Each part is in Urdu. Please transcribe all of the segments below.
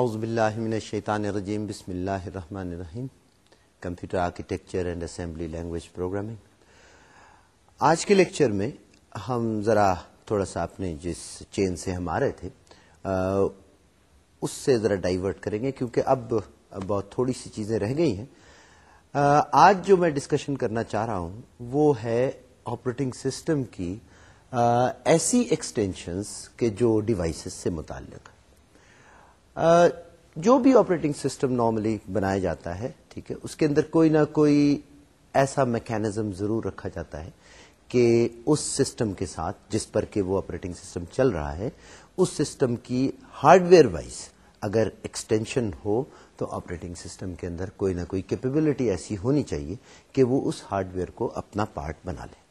اعوذ باللہ من الشیطان الرجیم، بسم اللہ الرحمن الرحیم۔ Computer architecture and assembly language programming. آج کے لیکچر میں ہم ذرا تھوڑا سا اپنے جس چین سے ہم آ رہے تھے اس سے ذرا ڈائیورٹ کریں گے، کیونکہ اب بہت تھوڑی سی چیزیں رہ گئی ہیں۔ آج جو میں ڈسکشن کرنا چاہ رہا ہوں، وہ ہے آپریٹنگ سسٹم کی ایسی ایکسٹینشنز کے جو ڈیوائسز سے متعلق۔ جو بھی آپریٹنگ سسٹم نارملی بنایا جاتا ہے، ٹھیک ہے، اس کے اندر کوئی نہ کوئی ایسا میکینزم ضرور رکھا جاتا ہے کہ اس سسٹم کے ساتھ، جس پر کہ وہ آپریٹنگ سسٹم چل رہا ہے، اس سسٹم کی ہارڈ ویئر وائز اگر ایکسٹینشن ہو تو آپریٹنگ سسٹم کے اندر کوئی نہ کوئی کیپیبلٹی ایسی ہونی چاہیے کہ وہ اس ہارڈ ویئر کو اپنا پارٹ بنا لے۔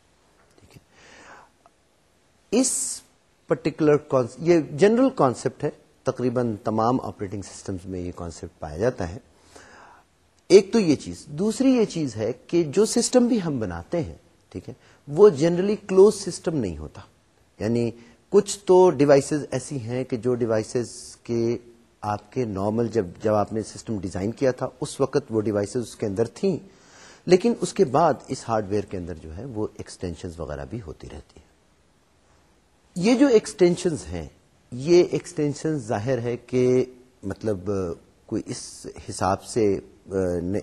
ٹھیک ہے۔ اس پرٹیکولر یہ جنرل کانسیپٹ ہے تقریباً تمام آپریٹنگ سسٹمز میں یہ کانسیپٹ پایا جاتا ہے۔ ایک تو یہ چیز، دوسری یہ چیز ہے کہ جو سسٹم بھی ہم بناتے ہیں، ٹھیک ہے، وہ جنرلی کلوز سسٹم نہیں ہوتا۔ یعنی کچھ تو ڈیوائسز ایسی ہیں کہ جو ڈیوائسز کے آپ کے نارمل جب جب آپ نے سسٹم ڈیزائن کیا تھا، اس وقت وہ ڈیوائسز اس کے اندر تھیں۔ لیکن اس کے بعد اس ہارڈ ویئر کے اندر جو ہے، وہ ایکسٹینشن وغیرہ بھی ہوتی رہتی ہیں۔ یہ جو ایکسٹینشنز ہیں یہ ایکسٹینشن ظاہر ہے کہ مطلب کوئی اس حساب سے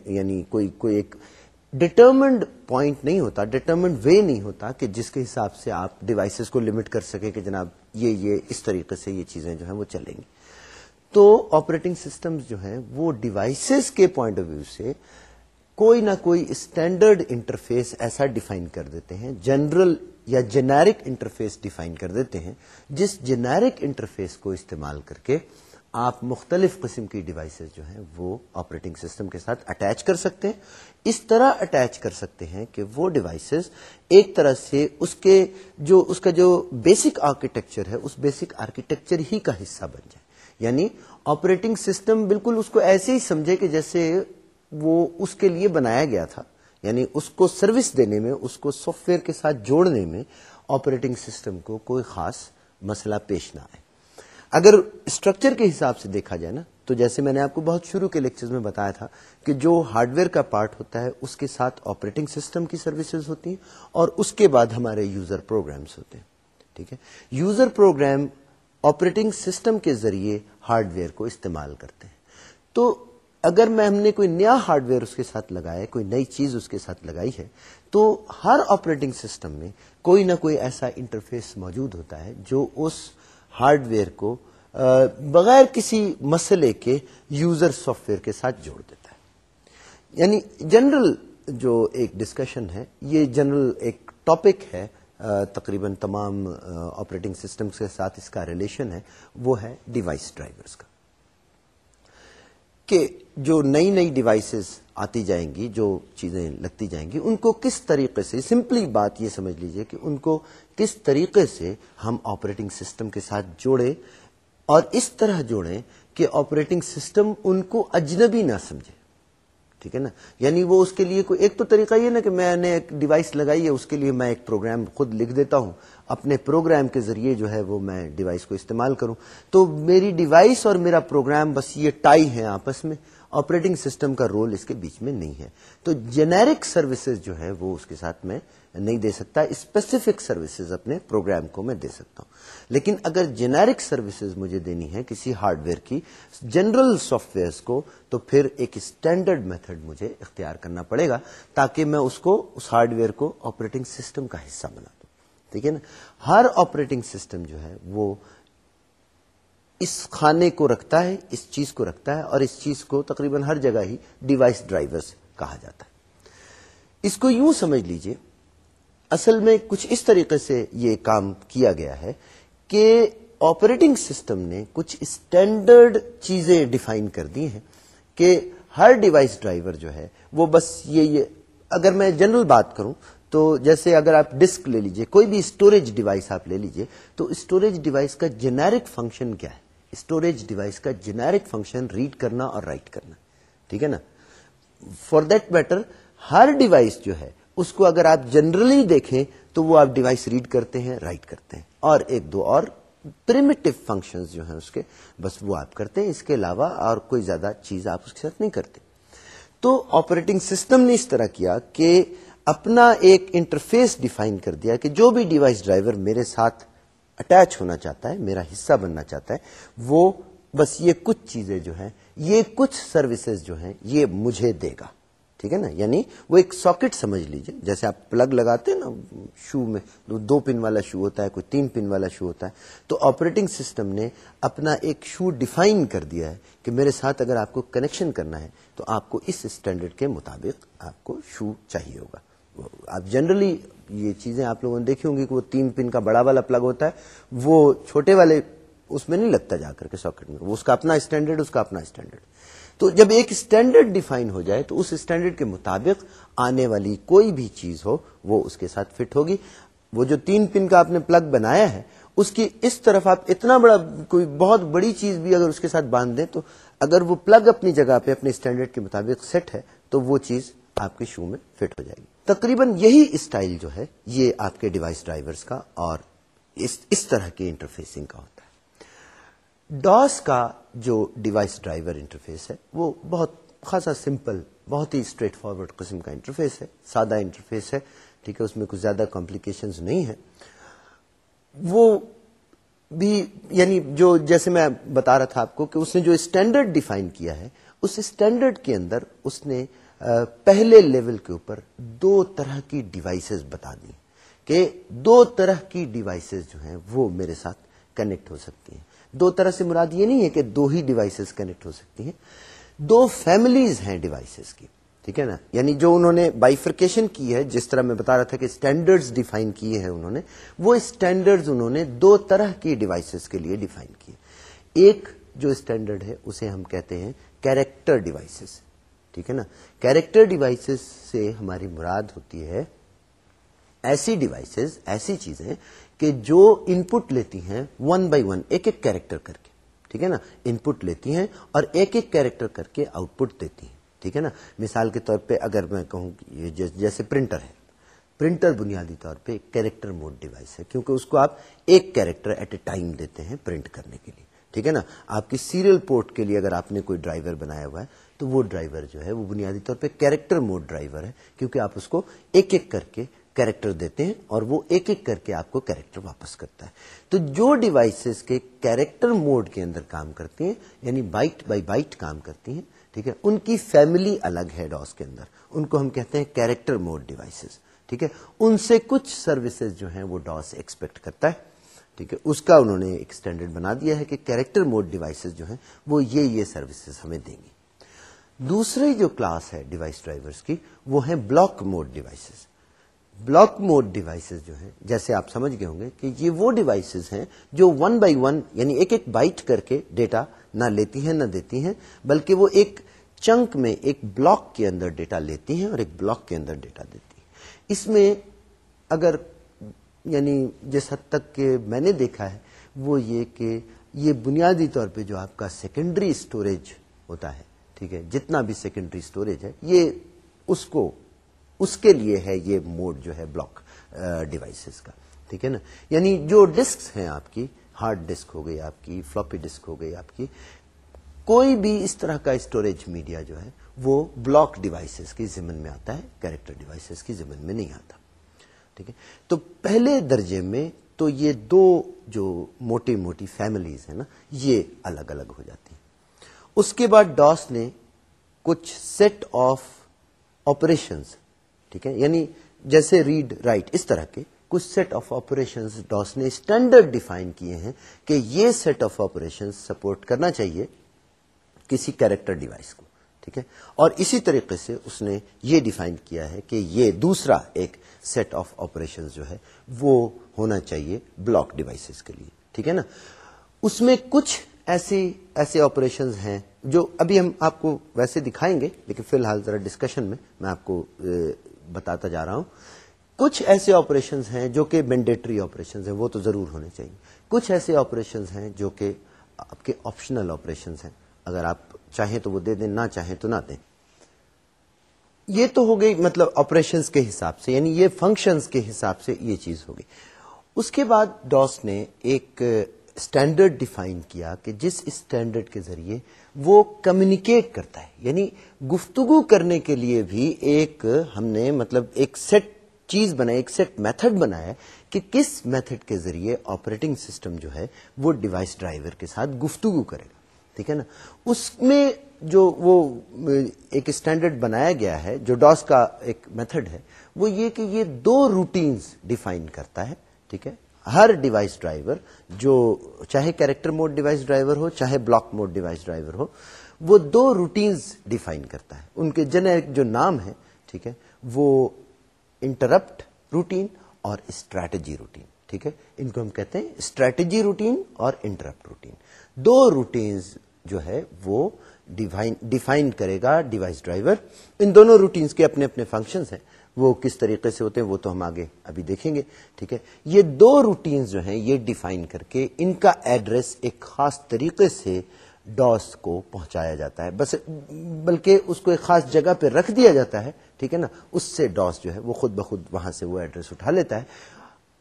یعنی کوئی کوئی ایک ڈٹرمنڈ پوائنٹ نہیں ہوتا ڈٹرمنڈ وے نہیں ہوتا کہ جس کے حساب سے آپ ڈیوائسز کو لمٹ کر سکے کہ جناب یہ یہ اس طریقے سے یہ چیزیں جو ہیں وہ چلیں گی۔ تو آپریٹنگ سسٹم جو ہیں وہ ڈیوائسز کے پوائنٹ آف ویو سے کوئی نہ کوئی اسٹینڈرڈ انٹرفیس ایسا ڈیفائن کر دیتے ہیں جنرل یا جنیرک انٹرفیس ڈیفائن کر دیتے ہیں، جس جنیرک انٹرفیس کو استعمال کر کے آپ مختلف قسم کی ڈیوائسز جو ہیں وہ آپریٹنگ سسٹم کے ساتھ اٹیچ کر سکتے ہیں۔ اس طرح اٹیچ کر سکتے ہیں کہ وہ ڈیوائسز ایک طرح سے اس کے جو، اس کا جو بیسک آرکیٹیکچر ہے، اس بیسک آرکیٹیکچر ہی کا حصہ بن جائے۔ یعنی آپریٹنگ سسٹم بالکل اس کو ایسے ہی سمجھے کہ جیسے وہ اس کے لیے بنایا گیا تھا یعنی اس کو سروس دینے میں، اس کو سافٹ ویئر کے ساتھ جوڑنے میں آپریٹنگ سسٹم کو کوئی خاص مسئلہ پیش نہ آئے۔ اگر اسٹرکچر کے حساب سے دیکھا جائے نا، تو جیسے میں نے آپ کو بہت شروع کے لیکچر میں بتایا تھا کہ جو ہارڈ ویئر کا پارٹ ہوتا ہے، اس کے ساتھ آپریٹنگ سسٹم کی سروسز ہوتی ہیں اور اس کے بعد ہمارے یوزر پروگرامس ہوتے ہیں۔ ٹھیک ہے؟ یوزر پروگرام آپریٹنگ سسٹم کے ذریعے ہارڈ ویئر کو استعمال کرتے ہیں۔ تو اگر میں ہم نے کوئی نیا ہارڈ ویئر اس کے ساتھ لگایا کوئی نئی چیز اس کے ساتھ لگائی ہے، تو ہر آپریٹنگ سسٹم میں کوئی نہ کوئی ایسا انٹرفیس موجود ہوتا ہے جو اس ہارڈ ویئر کو بغیر کسی مسئلے کے یوزر سافٹ ویئر کے ساتھ جوڑ دیتا ہے۔ یعنی جنرل جو ایک ڈسکشن ہے، یہ جنرل ایک ٹاپک ہے تقریباً تمام آپریٹنگ سسٹمز کے ساتھ اس کا ریلیشن ہے، وہ ہے ڈیوائس ڈرائیورز کا۔ کہ جو نئی نئی ڈیوائسز آتی جائیں گی، جو چیزیں لگتی جائیں گی، ان کو کس طریقے سے سمپلی بات یہ سمجھ لیجیے کہ ان کو کس طریقے سے ہم آپریٹنگ سسٹم کے ساتھ جوڑے اور اس طرح جوڑیں کہ آپریٹنگ سسٹم ان کو اجنبی نہ سمجھے۔ ٹھیک ہے نا؟ یعنی وہ اس کے لیے کوئی ایک تو طریقہ یہ نا کہ میں نے ایک ڈیوائس لگائی ہے، اس کے لیے میں ایک پروگرام خود لکھ دیتا ہوں۔ اپنے پروگرام کے ذریعے جو ہے وہ میں ڈیوائس کو استعمال کروں۔ تو میری ڈیوائس اور میرا پروگرام بس یہ ٹائی ہے آپس میں۔ آپریٹنگ سسٹم کا رول اس کے بیچ میں نہیں ہے۔ تو جنیرک سروسز جو ہے وہ اس کے ساتھ میں نہیں دے سکتا۔ اسپیسیفک سروسز اپنے پروگرام کو میں دے سکتا ہوں۔ لیکن اگر جنیرک سروسز مجھے دینی ہے کسی ہارڈ ویئر کی جنرل سافٹ ویئر کو، تو پھر ایک اسٹینڈرڈ میتھڈ مجھے اختیار کرنا پڑے گا تاکہ میں اس کو، اس ہارڈ ویئر کو آپریٹنگ سسٹم کا حصہ بنا دوں۔ ٹھیک ہے نا؟ ہر آپریٹنگ سسٹم جو ہے، وہ اس خانے کو رکھتا ہے، اس چیز کو رکھتا ہے اور اس چیز کو تقریباً ہر جگہ ہی ڈیوائس ڈرائیورز کہا جاتا ہے۔ اس کو یوں سمجھ لیجیے، اصل میں کچھ اس طریقے سے یہ کام کیا گیا ہے کہ آپریٹنگ سسٹم نے کچھ اسٹینڈرڈ چیزیں ڈیفائن کر دی ہیں کہ ہر ڈیوائس ڈرائیور جو ہے وہ بس یہ یہ اگر میں جنرل بات کروں تو جیسے اگر آپ ڈسک لے لیجیے، کوئی بھی اسٹوریج ڈیوائس آپ لے لیجیے، تو اسٹوریج ڈیوائس کا جنیرک فنکشن کیا ہے؟ اسٹوریج ڈیوائس کا جنیرک فنکشن ریڈ کرنا اور رائٹ کرنا، ٹھیک ہے نا؟ فار دیٹ میٹر ہر ڈیوائس جو ہے اس کو اگر آپ جنرلی دیکھیں تو وہ آپ ڈیوائس ریڈ کرتے ہیں، رائٹ کرتے ہیں۔ اور ایک دو اور پریمیٹو فنکشن جو ہیں اس کے، بس وہ آپ کرتے ہیں۔ اس کے علاوہ اور کوئی زیادہ چیز آپ اس کے ساتھ نہیں کرتے۔ تو آپریٹنگ سسٹم نے اس طرح کیا کہ اپنا ایک انٹرفیس ڈیفائن کر دیا کہ جو بھی ڈیوائس ڈرائیور میرے ساتھ اٹیچ ہونا چاہتا ہے، میرا حصہ بننا چاہتا ہے، وہ بس یہ کچھ چیزیں جو ہیں، یہ کچھ سروسز جو ہیں، یہ مجھے دے گا۔ ٹھیک ہے نا؟ یعنی وہ ایک ساکٹ سمجھ لیجیے۔ جیسے آپ پلگ لگاتے ہیں نا، شو میں دو پن والا شو ہوتا ہے، کوئی تین پن والا شو ہوتا ہے۔ تو آپریٹنگ سسٹم نے اپنا ایک شو ڈیفائن کر دیا ہے کہ میرے ساتھ اگر آپ کو کنیکشن کرنا ہے تو آپ کو اس اسٹینڈرڈ کے مطابق آپ کو شو چاہیے ہوگا۔ آپ جنرلی یہ چیزیں آپ لوگوں نے دیکھی ہوں گی کہ وہ تین پن کا بڑا والا پلگ ہوتا ہے، وہ چھوٹے والے، اس میں نہیں لگتا جا کر کے ساکٹ میں۔ وہ اس کا اپنا اسٹینڈرڈ، اس کا اپنا اسٹینڈرڈ۔ تو جب ایک اسٹینڈرڈ ڈیفائن ہو جائے تو اس اسٹینڈرڈ کے مطابق آنے والی کوئی بھی چیز ہو، وہ اس کے ساتھ فٹ ہوگی۔ وہ جو تین پن کا آپ نے پلگ بنایا ہے، اس کی اس طرف آپ اتنا بڑا کوئی بہت بڑی چیز بھی اگر اس کے ساتھ باندھ دیں تو اگر وہ پلگ اپنی جگہ پہ اپنے اسٹینڈرڈ کے مطابق سیٹ ہے، تو وہ چیز آپ کے شو میں فٹ ہو جائے گی۔ تقریباً یہی اسٹائل جو ہے، یہ آپ کے ڈیوائس ڈرائیورز کا اور اس اس طرح کی انٹرفیسنگ کا ہوتا ہے۔ ڈاس کا جو ڈیوائس ڈرائیور انٹرفیس ہے، وہ بہت خاصا سمپل بہت ہی اسٹریٹ فارورڈ قسم کا انٹرفیس ہے، سادہ انٹرفیس ہے، ٹھیک ہے، اس میں کچھ زیادہ کمپلیکیشنز نہیں ہے وہ بھی یعنی جو جیسے میں بتا رہا تھا آپ کو کہ اس نے جو اسٹینڈرڈ ڈیفائن کیا ہے، اس اسٹینڈرڈ کے اندر اس نے پہلے لیول کے اوپر دو طرح کی ڈیوائسز بتا دی کہ دو طرح کی ڈیوائسز جو ہیں وہ میرے ساتھ کنیکٹ ہو سکتی ہیں۔ دو طرح سے مراد یہ نہیں ہے کہ دو ہی ڈیوائسز کنیکٹ ہو سکتی ہیں۔ دو فیملیز ہیں ڈیوائسز کی، ٹھیک ہے نا؟ یعنی جو انہوں نے بائیفرکیشن کی ہے، جس طرح میں بتا رہا تھا کہ اسٹینڈرڈز ڈیفائن کیے ہیں انہوں نے، وہ اسٹینڈرڈز انہوں نے دو طرح کی ڈیوائسز کے لیے ڈیفائن کیے۔ ایک جو اسٹینڈرڈ ہے، اسے ہم کہتے ہیں کیریکٹر ڈیوائسز ٹھیک ہے نا؟ کیریکٹر ڈیوائسز سے ہماری مراد ہوتی ہے ایسی ڈیوائسز ایسی چیزیں کہ جو ان پٹ لیتی ہیں ون بائی ون ایک ایک کیریکٹر کر کے، ٹھیک ہے نا؟ ان پٹ لیتی ہیں اور ایک ایک کیریکٹر کر کے آؤٹ پٹ دیتی ہیں، ٹھیک ہے نا؟ مثال کے طور پہ اگر میں کہوں جیسے پرنٹر ہے پرنٹر بنیادی طور پہ کیریکٹر موڈ ڈیوائس ہے، کیونکہ اس کو آپ ایک کیریکٹر ایٹ اے ٹائم دیتے ہیں پرنٹ کرنے کے لیے، ٹھیک ہے نا؟ آپ کی سیریل پورٹ کے لیے اگر آپ نے کوئی ڈرائیور بنایا ہوا ہے، تو وہ ڈرائیور جو ہے وہ بنیادی طور پہ کیریکٹر موڈ ڈرائیور ہے، کیونکہ آپ اس کو ایک ایک کر کے کیریکٹر دیتے ہیں اور وہ ایک ایک کر کے آپ کو کیریکٹر واپس کرتا ہے۔ تو جو ڈیوائسز کے کیریکٹر موڈ کے اندر کام کرتی ہیں یعنی بائٹ بائی بائٹ کام کرتی ہیں، ٹھیک ہے، ان کی فیملی الگ ہے ڈاس کے اندر۔ ان کو ہم کہتے ہیں کیریکٹر موڈ ڈیوائسز ٹھیک ہے۔ ان سے کچھ سروسز جو ہیں وہ ڈاس ایکسپیکٹ کرتا ہے، ٹھیک ہے۔ اس کا انہوں نے ایک اسٹینڈرڈ بنا دیا ہے کہ کیریکٹر موڈ ڈیوائسز جو ہیں وہ یہ یہ سروسز ہمیں دیں گی۔ دوسری جو کلاس ہے ڈیوائس ڈرائیورز کی، وہ ہیں block mode devices block mode devices جو ہیں، جیسے آپ سمجھ گئے ہوں گے کہ یہ وہ ڈیوائسز ہیں جو ون بائی ون یعنی ایک ایک بائٹ کر کے ڈیٹا نہ لیتی ہیں، نہ دیتی ہیں، بلکہ وہ ایک چنک میں ایک بلاک کے اندر ڈیٹا لیتی ہیں اور ایک بلاک کے اندر ڈیٹا دیتی ہیں۔ اس میں اگر یعنی جس حد تک کہ میں نے دیکھا ہے، وہ یہ کہ یہ بنیادی طور پہ جو آپ کا سیکنڈری اسٹوریج ہوتا ہے، ٹھیک ہے، جتنا بھی سیکنڈری اسٹوریج ہے، یہ اس کو اس کے لیے ہے یہ موڈ جو ہے بلاک ڈیوائسز کا۔ ٹھیک ہے نا؟ یعنی جو ڈسک ہیں آپ کی ہارڈ ڈسک ہو گئی آپ کی فلوپی ڈسک ہو گئی آپ کی، کوئی بھی اس طرح کا اسٹوریج میڈیا جو ہے، وہ بلاک ڈیوائسز کی زمن میں آتا ہے کیریکٹر ڈیوائسز کی زمن میں نہیں آتا۔ ٹھیک ہے؟ تو پہلے درجے میں تو یہ دو جو موٹی موٹی فیملیز ہیں نا، یہ الگ الگ ہو جاتی ہیں۔ اس کے بعد ڈاس نے کچھ سیٹ آف آپریشنز ٹھیک ہے؟ یعنی جیسے ریڈ رائٹ اس طرح کے کچھ سیٹ آف آپریشن ڈاس نے اسٹینڈرڈ ڈیفائن کیے ہیں کہ یہ سیٹ آف آپریشن سپورٹ کرنا چاہیے کسی کیریکٹر ڈیوائس کو، ٹھیک ہے؟ اور اسی طریقے سے اس نے یہ ڈیفائن کیا ہے کہ یہ دوسرا ایک سیٹ آف آپریشن جو ہے وہ ہونا چاہیے بلاک ڈیوائسز کے لیے، ٹھیک ہے نا؟ اس میں کچھ ایسی، ایسے آپریشن ہیں جو ابھی ہم آپ کو ویسے دکھائیں گے، لیکن فی الحال ذرا ڈسکشن میں میں آپ کو بتاتا جا رہا ہوں، کچھ ایسے آپریشن ہیں جو کہ مینڈیٹری آپریشن ہیں، وہ تو ضرور ہونے چاہیے۔ کچھ ایسے آپریشن ہیں جو کہ آپ کے آپشنل آپریشن ہیں۔ اگر آپ چاہیں تو وہ دے دیں، نہ چاہیں تو نہ دیں۔ یہ تو ہو گئی مطلب آپریشنس کے حساب سے یعنی یہ فنکشنز کے حساب سے یہ چیز ہوگی اس کے بعد ڈاس نے ایک اسٹینڈرڈ ڈیفائن کیا کہ جس اسٹینڈرڈ کے ذریعے وہ کمیونیکیٹ کرتا ہے۔ یعنی گفتگو کرنے کے لیے بھی ایک ہم نے مطلب ایک سیٹ چیز بنائی، ایک سیٹ میتھڈ بنایا کہ کس میتھڈ کے ذریعے آپریٹنگ سسٹم جو ہے وہ ڈیوائس ڈرائیور کے ساتھ گفتگو کرے گا۔ ٹھیک ہے نا؟ اس میں جو وہ ایک اسٹینڈرڈ بنایا گیا ہے، جو ڈاس کا ایک میتھڈ ہے، وہ یہ کہ یہ دو روٹینز ڈیفائن کرتا ہے۔ ٹھیک ہے؟ ہر ڈیوائس ڈرائیور جو چاہے کیریکٹر موڈ ڈیوائس ڈرائیور ہو، چاہے بلاک موڈ ڈیوائس ڈرائیور ہو، وہ دو روٹینز ڈیفائن کرتا ہے۔ ان کے جنریک جو نام ہے ٹھیک ہے، وہ انٹرپٹ روٹین اور اسٹریٹجی روٹین۔ ٹھیک ہے، ان کو ہم کہتے ہیں اسٹریٹجی روٹین اور انٹرپٹ روٹین۔ دو روٹینز جو ہے، وہ ڈیفائن کرے گا ڈیوائس ڈرائیور۔ ان دونوں روٹینز کے اپنے اپنے فنکشنز ہیں۔ وہ کس طریقے سے ہوتے ہیں وہ تو ہم آگے ابھی دیکھیں گے، ٹھیک ہے؟ یہ دو روٹینز جو ہیں یہ ڈیفائن کر کے ان کا ایڈریس ایک خاص طریقے سے ڈاس کو پہنچایا جاتا ہے۔ بس بلکہ اس کو ایک خاص جگہ پہ رکھ دیا جاتا ہے، ٹھیک ہے نا؟ اس سے ڈاس جو ہے وہ خود بخود وہاں سے وہ ایڈریس اٹھا لیتا ہے۔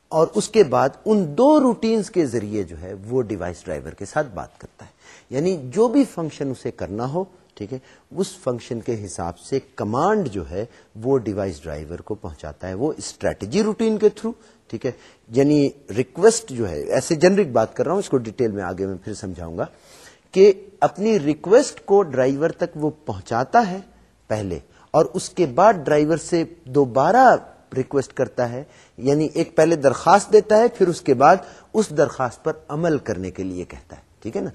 اور اس کے بعد ان دو روٹینز کے ذریعے جو ہے وہ ڈیوائس ڈرائیور کے ساتھ بات کرتا ہے۔ یعنی جو بھی فنکشن اسے کرنا ہو ٹھیک ہے؟ اس فنکشن کے حساب سے کمانڈ جو ہے وہ ڈیوائس ڈرائیور کو پہنچاتا ہے، وہ اسٹریٹجی روٹین کے تھرو ٹھیک ہے؟ یعنی ریکویسٹ جو ہے، ایسے جنرک بات کر رہا ہوں، اس کو ڈیٹیل میں آگے میں پھر سمجھاؤں گا کہ اپنی ریکویسٹ کو ڈرائیور تک وہ پہنچاتا ہے پہلے، اور اس کے بعد ڈرائیور سے دوبارہ ریکویسٹ کرتا ہے یعنی ایک پہلے درخواست دیتا ہے، پھر اس کے بعد اس درخواست پر عمل کرنے کے لیے کہتا ہے، ٹھیک ہے نا؟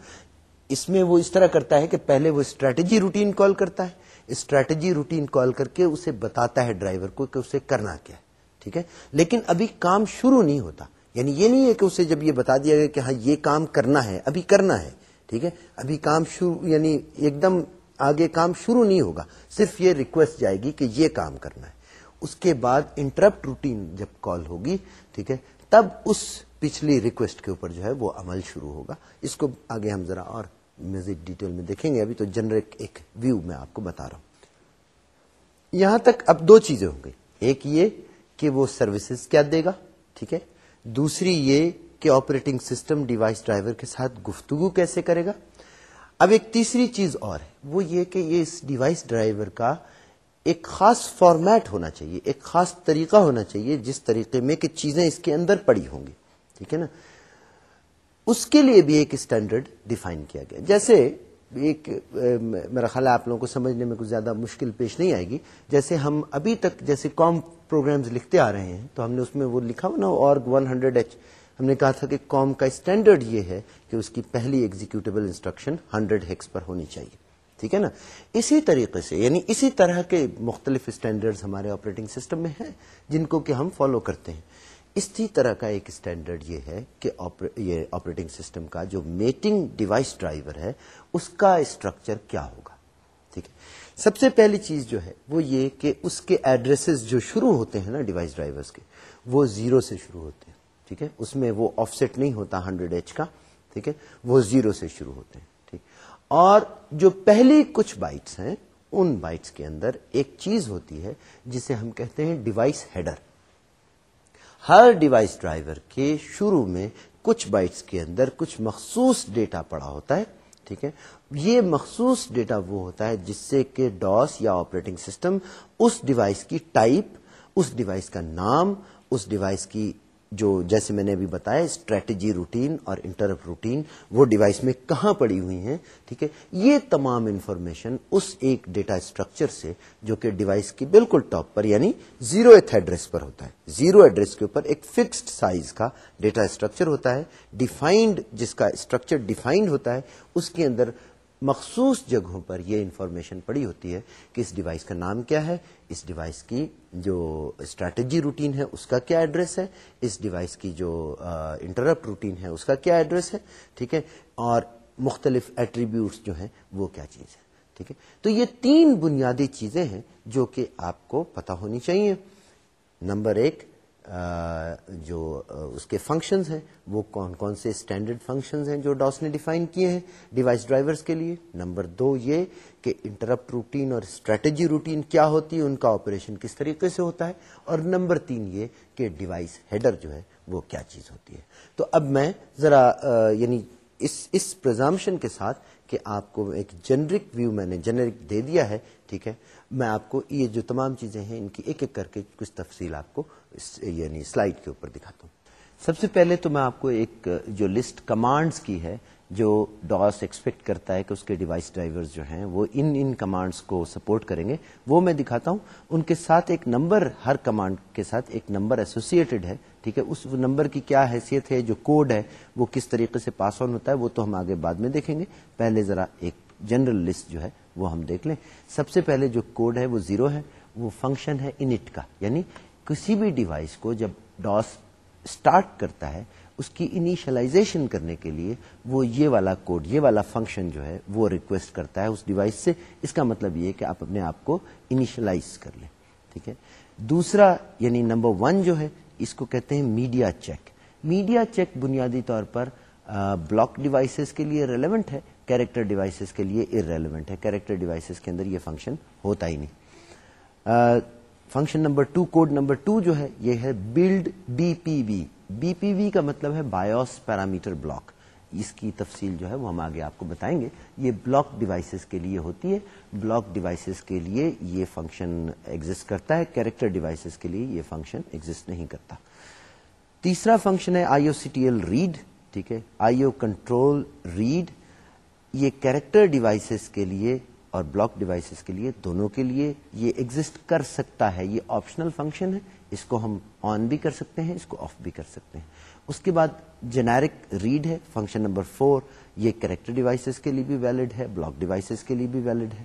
اس میں وہ اس طرح کرتا ہے کہ پہلے وہ اسٹریٹجی روٹین کال کرتا ہے۔ اسٹریٹجی روٹین کال کر کے اسے بتاتا ہے ڈرائیور کو کہ اسے کرنا کیا ہے۔ ٹھیک ہے؟ لیکن ابھی کام شروع نہیں ہوتا۔ یعنی یہ نہیں ہے کہ اسے جب یہ بتا دیا گیا کہ ہاں یہ کام کرنا ہے، ابھی کرنا ہے۔ ٹھیک ہے؟ ابھی کام شروع یعنی ایک دم آگے کام شروع نہیں ہوگا۔ صرف یہ ریکویسٹ جائے گی کہ یہ کام کرنا ہے۔ اس کے بعد انٹرپٹ روٹین جب کال ہوگی، ٹھیک ہے؟ تب اس پچھلی ریکویسٹ کے اوپر جو ہے وہ عمل شروع ہوگا۔ اس کو آگے ہم ذرا اور میوزک ڈیٹیل میں دیکھیں گے۔ ابھی تو جنرک ایک ویو میں آپ کو بتا رہا ہوں۔ یہاں تک اب دو چیزیں ہوں گی۔ ایک یہ کہ وہ سروسز کیا دے گا، ٹھیک ہے؟ دوسری یہ کہ آپریٹنگ سسٹم ڈیوائس ڈرائیور کے ساتھ گفتگو کیسے کرے گا۔ اب ایک تیسری چیز اور ہے، وہ یہ کہ یہ اس ڈیوائس ڈرائیور کا ایک خاص فارمیٹ ہونا چاہیے، ایک خاص طریقہ ہونا چاہیے جس طریقے میں کہ چیزیں اس کے اندر پڑی ہوں گی، ٹھیک ہے نا؟ اس کے لیے بھی ایک اسٹینڈرڈ ڈیفائن کیا گیا۔ جیسے ایک، میرا خیال ہے آپ لوگوں کو سمجھنے میں کچھ زیادہ مشکل پیش نہیں آئے گی۔ جیسے ہم ابھی تک جیسے کام پروگرامز لکھتے آ رہے ہیں، تو ہم نے اس میں وہ لکھا ہوا نا اور ون ہنڈریڈ ایچ ہم نے کہا تھا کہ کام کا اسٹینڈرڈ یہ ہے کہ اس کی پہلی ایگزیکٹبل انسٹرکشن ہنڈریڈ ہیکس پر ہونی چاہیے۔ ٹھیک ہے نا؟ اسی طریقے سے یعنی اسی طرح کے مختلف اسٹینڈرڈ ہمارے آپریٹنگ سسٹم میں ہیں، جن کو کہ ہم فالو کرتے ہیں۔ اسی طرح کا ایک اسٹینڈرڈ یہ ہے کہ یہ آپریٹنگ سسٹم کا جو میٹنگ ڈیوائس ڈرائیور ہے، اس کا اسٹرکچر کیا ہوگا؟ ٹھیک ہے؟ سب سے پہلی چیز جو ہے، وہ یہ کہ اس کے ایڈریسز جو شروع ہوتے ہیں نا ڈیوائس ڈرائیورز کے، وہ زیرو سے شروع ہوتے ہیں۔ ٹھیک ہے؟ اس میں وہ آف سیٹ نہیں ہوتا ہنڈریڈ ایچ کا، ٹھیک ہے؟ وہ زیرو سے شروع ہوتے ہیں۔ ٹھیک؟ اور جو پہلی کچھ بائٹس ہیں، ان بائٹس کے اندر ایک چیز ہوتی ہے جسے ہم کہتے ہیں ڈیوائس ہیڈر۔ ہر ڈیوائس ڈرائیور کے شروع میں کچھ بائٹس کے اندر کچھ مخصوص ڈیٹا پڑا ہوتا ہے، ٹھیک ہے؟ یہ مخصوص ڈیٹا وہ ہوتا ہے جس سے کہ ڈاس یا آپریٹنگ سسٹم اس ڈیوائس کی ٹائپ، اس ڈیوائس کا نام، اس ڈیوائس کی جو جیسے میں نے ابھی بتایا اسٹریٹجی روٹین اور انٹرپ روٹین وہ ڈیوائس میں کہاں پڑی ہوئی ہیں، ٹھیک ہے؟ یہ تمام انفارمیشن اس ایک ڈیٹا اسٹرکچر سے، جو کہ ڈیوائس کی بالکل ٹاپ پر یعنی زیرو ایتھ ایڈریس پر ہوتا ہے۔ زیرو ایڈریس کے اوپر ایک فکسڈ سائز کا ڈیٹا اسٹرکچر ہوتا ہے۔ ڈیفائنڈ جس کا اسٹرکچر ڈیفائنڈ ہوتا ہے، اس کے اندر مخصوص جگہوں پر یہ انفارمیشن پڑی ہوتی ہے کہ اس ڈیوائس کا نام کیا ہے، اس ڈیوائس کی جو اسٹریٹجی روٹین ہے اس کا کیا ایڈریس ہے، اس ڈیوائس کی جو انٹرپٹ روٹین ہے اس کا کیا ایڈریس ہے، ٹھیک ہے؟ اور مختلف ایٹریبیوٹس جو ہیں وہ کیا چیز ہے ٹھیک ہے؟ تو یہ تین بنیادی چیزیں ہیں جو کہ آپ کو پتا ہونی چاہیے۔ نمبر ایک جو اس کے فنکشنز ہیں، وہ کون کون سے اسٹینڈرڈ فنکشنز ہیں جو ڈاس نے ڈیفائن کیے ہیں ڈیوائس ڈرائیورز کے لیے؟ نمبر دو یہ کہ انٹرپٹ روٹین اور اسٹریٹجی روٹین کیا ہوتی ہے، ان کا آپریشن کس طریقے سے ہوتا ہے؟ اور نمبر تین یہ کہ ڈیوائس ہیڈر جو ہے، وہ کیا چیز ہوتی ہے؟ تو اب میں ذرا یعنی اس اس پرزامشن کے ساتھ کہ آپ کو ایک جنرک ویو میں نے جنرک دے دیا ہے، ٹھیک ہے؟ میں آپ کو یہ جو تمام چیزیں ہیں، ان کی ایک ایک کر کے کچھ تفصیل آپ کو یعنی سلائڈ کے اوپر دکھاتا ہوں۔ سب سے پہلے تو میں آپ کو ایک جو لسٹ کمانڈز کی ہے، جو ڈاس ایکسپیکٹ کرتا ہے کہ اس کے ڈیوائس ڈرائیورز جو ہیں، وہ ان ان کمانڈز کو سپورٹ کریں گے۔ وہ میں دکھاتا ہوں۔ ان کے ساتھ ایک نمبر، ہر کمانڈ کے ساتھ ایک نمبر ایسوسیٹڈ ہے، ٹھیک ہے؟ اس نمبر کی کیا حیثیت ہے، جو کوڈ ہے، وہ کس طریقے سے پاس آن ہوتا ہے، وہ تو ہم آگے بعد میں دیکھیں گے۔ پہلے ذرا ایک جنرل لسٹ جو ہے، وہ ہم دیکھ لیں۔ سب سے پہلے جو کوڈ ہے، وہ زیرو ہے، وہ فنکشن ہے انٹ کا یعنی کسی بھی ڈیوائس کو جب ڈاس اسٹارٹ کرتا ہے، اس کی انیشلائزیشن کرنے کے لیے وہ یہ والا کوڈ یہ والا فنکشن جو ہے، وہ ریکویسٹ کرتا ہے اس ڈیوائس سے۔ اس کا مطلب یہ کہ آپ اپنے آپ کو انیشلائز کر لیں۔ ٹھیک ہے؟ دوسرا یعنی نمبر ون جو ہے، اس کو کہتے ہیں میڈیا چیک میڈیا چیک بنیادی طور پر بلاک ڈیوائسز کے لیے ریلیونٹ ہے کیریکٹر ڈیوائسز کے لیے ریلیونٹ ہے۔ کیریکٹر ڈیوائسز کے اندر یہ فنکشن ہوتا ہی نہیں۔ Function number two code number two جو ہے، یہ ہے build B P V B P V کا مطلب ہے بایوس پیرامیٹر بلاک اس کی تفصیل جو ہے وہ ہم آگے آپ کو بتائیں گے. یہ بلاک ڈیوائسز کے لیے ہوتی ہے. بلاک ڈیوائسز کے لیے یہ فنکشن ایگزٹ کرتا ہے. کیریکٹر ڈیوائسز کے لیے یہ فنکشن ایگزٹ نہیں کرتا. تیسرا فنکشن ہے I O C T L read ٹھیک ہے؟ آئی او کنٹرول ریڈ یہ کیریکٹر ڈیوائسز کے لیے اور بلاک ڈیوائسز کے لیے دونوں کے لیے یہ ایگزٹ کر سکتا ہے، یہ آپشنل فنکشن ہے۔ اس کو ہم آن بھی کر سکتے ہیں، اس کو آف بھی کر سکتے ہیں۔ اس کے بعد جنیرک ریڈ ہے فنکشن نمبر فور یہ کریکٹر ڈیوائسز کے لیے بھی ویلڈ ہے بلاک ڈیوائسز کے لیے بھی ویلڈ ہے۔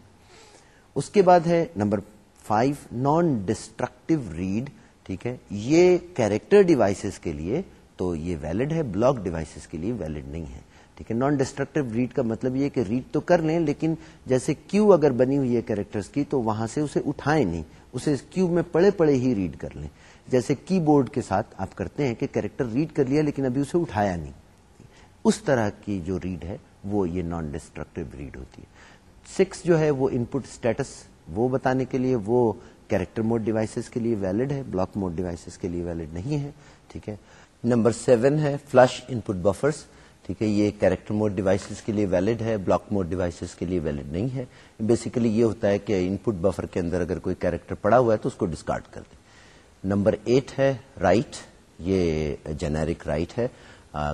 اس کے بعد ہے number five non destructive read ٹھیک ہے۔ یہ کیریکٹر ڈیوائسز کے لیے تو یہ ویلڈ ہے بلاک ڈیوائسز کے لیے ویلڈ نہیں ہے۔ ٹھیک ہے۔ نان ڈسٹرکٹیو ریڈ کا مطلب یہ کہ ریڈ تو کر لیں، لیکن جیسے کیو اگر بنی ہوئی ہے کیریکٹرز کی، تو وہاں سے اسے اٹھائیں نہیں۔ اسے کیو میں پڑے پڑے ہی ریڈ کر لیں۔ جیسے کی بورڈ کے ساتھ آپ کرتے ہیں کہ کیریکٹر ریڈ کر لیا لیکن ابھی اسے اٹھایا نہیں۔ اس طرح کی جو ریڈ ہے، وہ یہ نان ڈسٹرکٹیو ریڈ ہوتی ہے۔ سکس جو ہے، وہ ان پٹ اسٹیٹس وہ بتانے کے لیے، وہ کیریکٹر موڈ ڈیوائسز کے لیے ویلڈ ہے بلاک موڈ ڈیوائسز کے لیے ویلڈ نہیں ہے۔ ٹھیک ہے۔ نمبر سیون ہے فلش ان پٹ بفرس ٹھیک ہے، یہ کیریکٹر موڈ ڈیوائسز کے لیے ویلڈ ہے بلاک موڈ ڈیوائسز کے لیے ویلڈ نہیں ہے۔ بیسیکلی یہ ہوتا ہے کہ ان پٹ بفر کے اندر اگر کوئی کیریکٹر پڑا ہوا ہے تو اس کو ڈسکارڈ کر دیں۔ نمبر ایٹ ہے رائٹ یہ جنیرک رائٹ ہے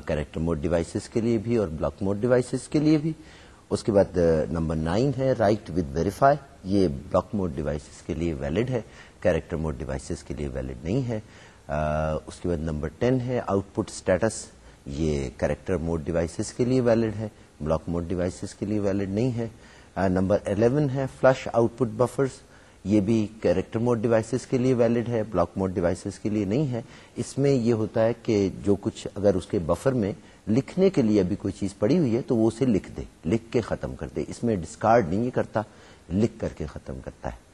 کریکٹر موڈ ڈیوائسز کے لیے بھی اور بلاک موڈ ڈیوائسز کے لیے بھی۔ اس کے بعد نمبر نائن ہے رائٹ ود ویریفائی یہ بلاک موڈ ڈیوائسز کے لیے ویلڈ ہے کیریکٹر موڈ ڈیوائسز کے لیے ویلڈ نہیں ہے۔ اس کے بعد نمبر ٹین ہے آؤٹ پٹ اسٹیٹس یہ کریکٹر موڈ ڈیوائسز کے لیے ویلڈ ہے، بلاک موڈ ڈیوائسز کے لیے ویلڈ نہیں ہے۔ نمبر الیون ہے، فلش آؤٹ پٹ بفرس یہ بھی کیریکٹر موڈ ڈیوائسز کے لیے ویلڈ ہے، بلاک موڈ ڈیوائسز کے لیے نہیں ہے۔ اس میں یہ ہوتا ہے کہ جو کچھ اگر اس کے بفر میں لکھنے کے لیے ابھی کوئی چیز پڑی ہوئی ہے تو وہ اسے لکھ دے، لکھ کے ختم کر دے۔ اس میں ڈسکارڈ نہیں کرتا، لکھ کر کے ختم کرتا ہے۔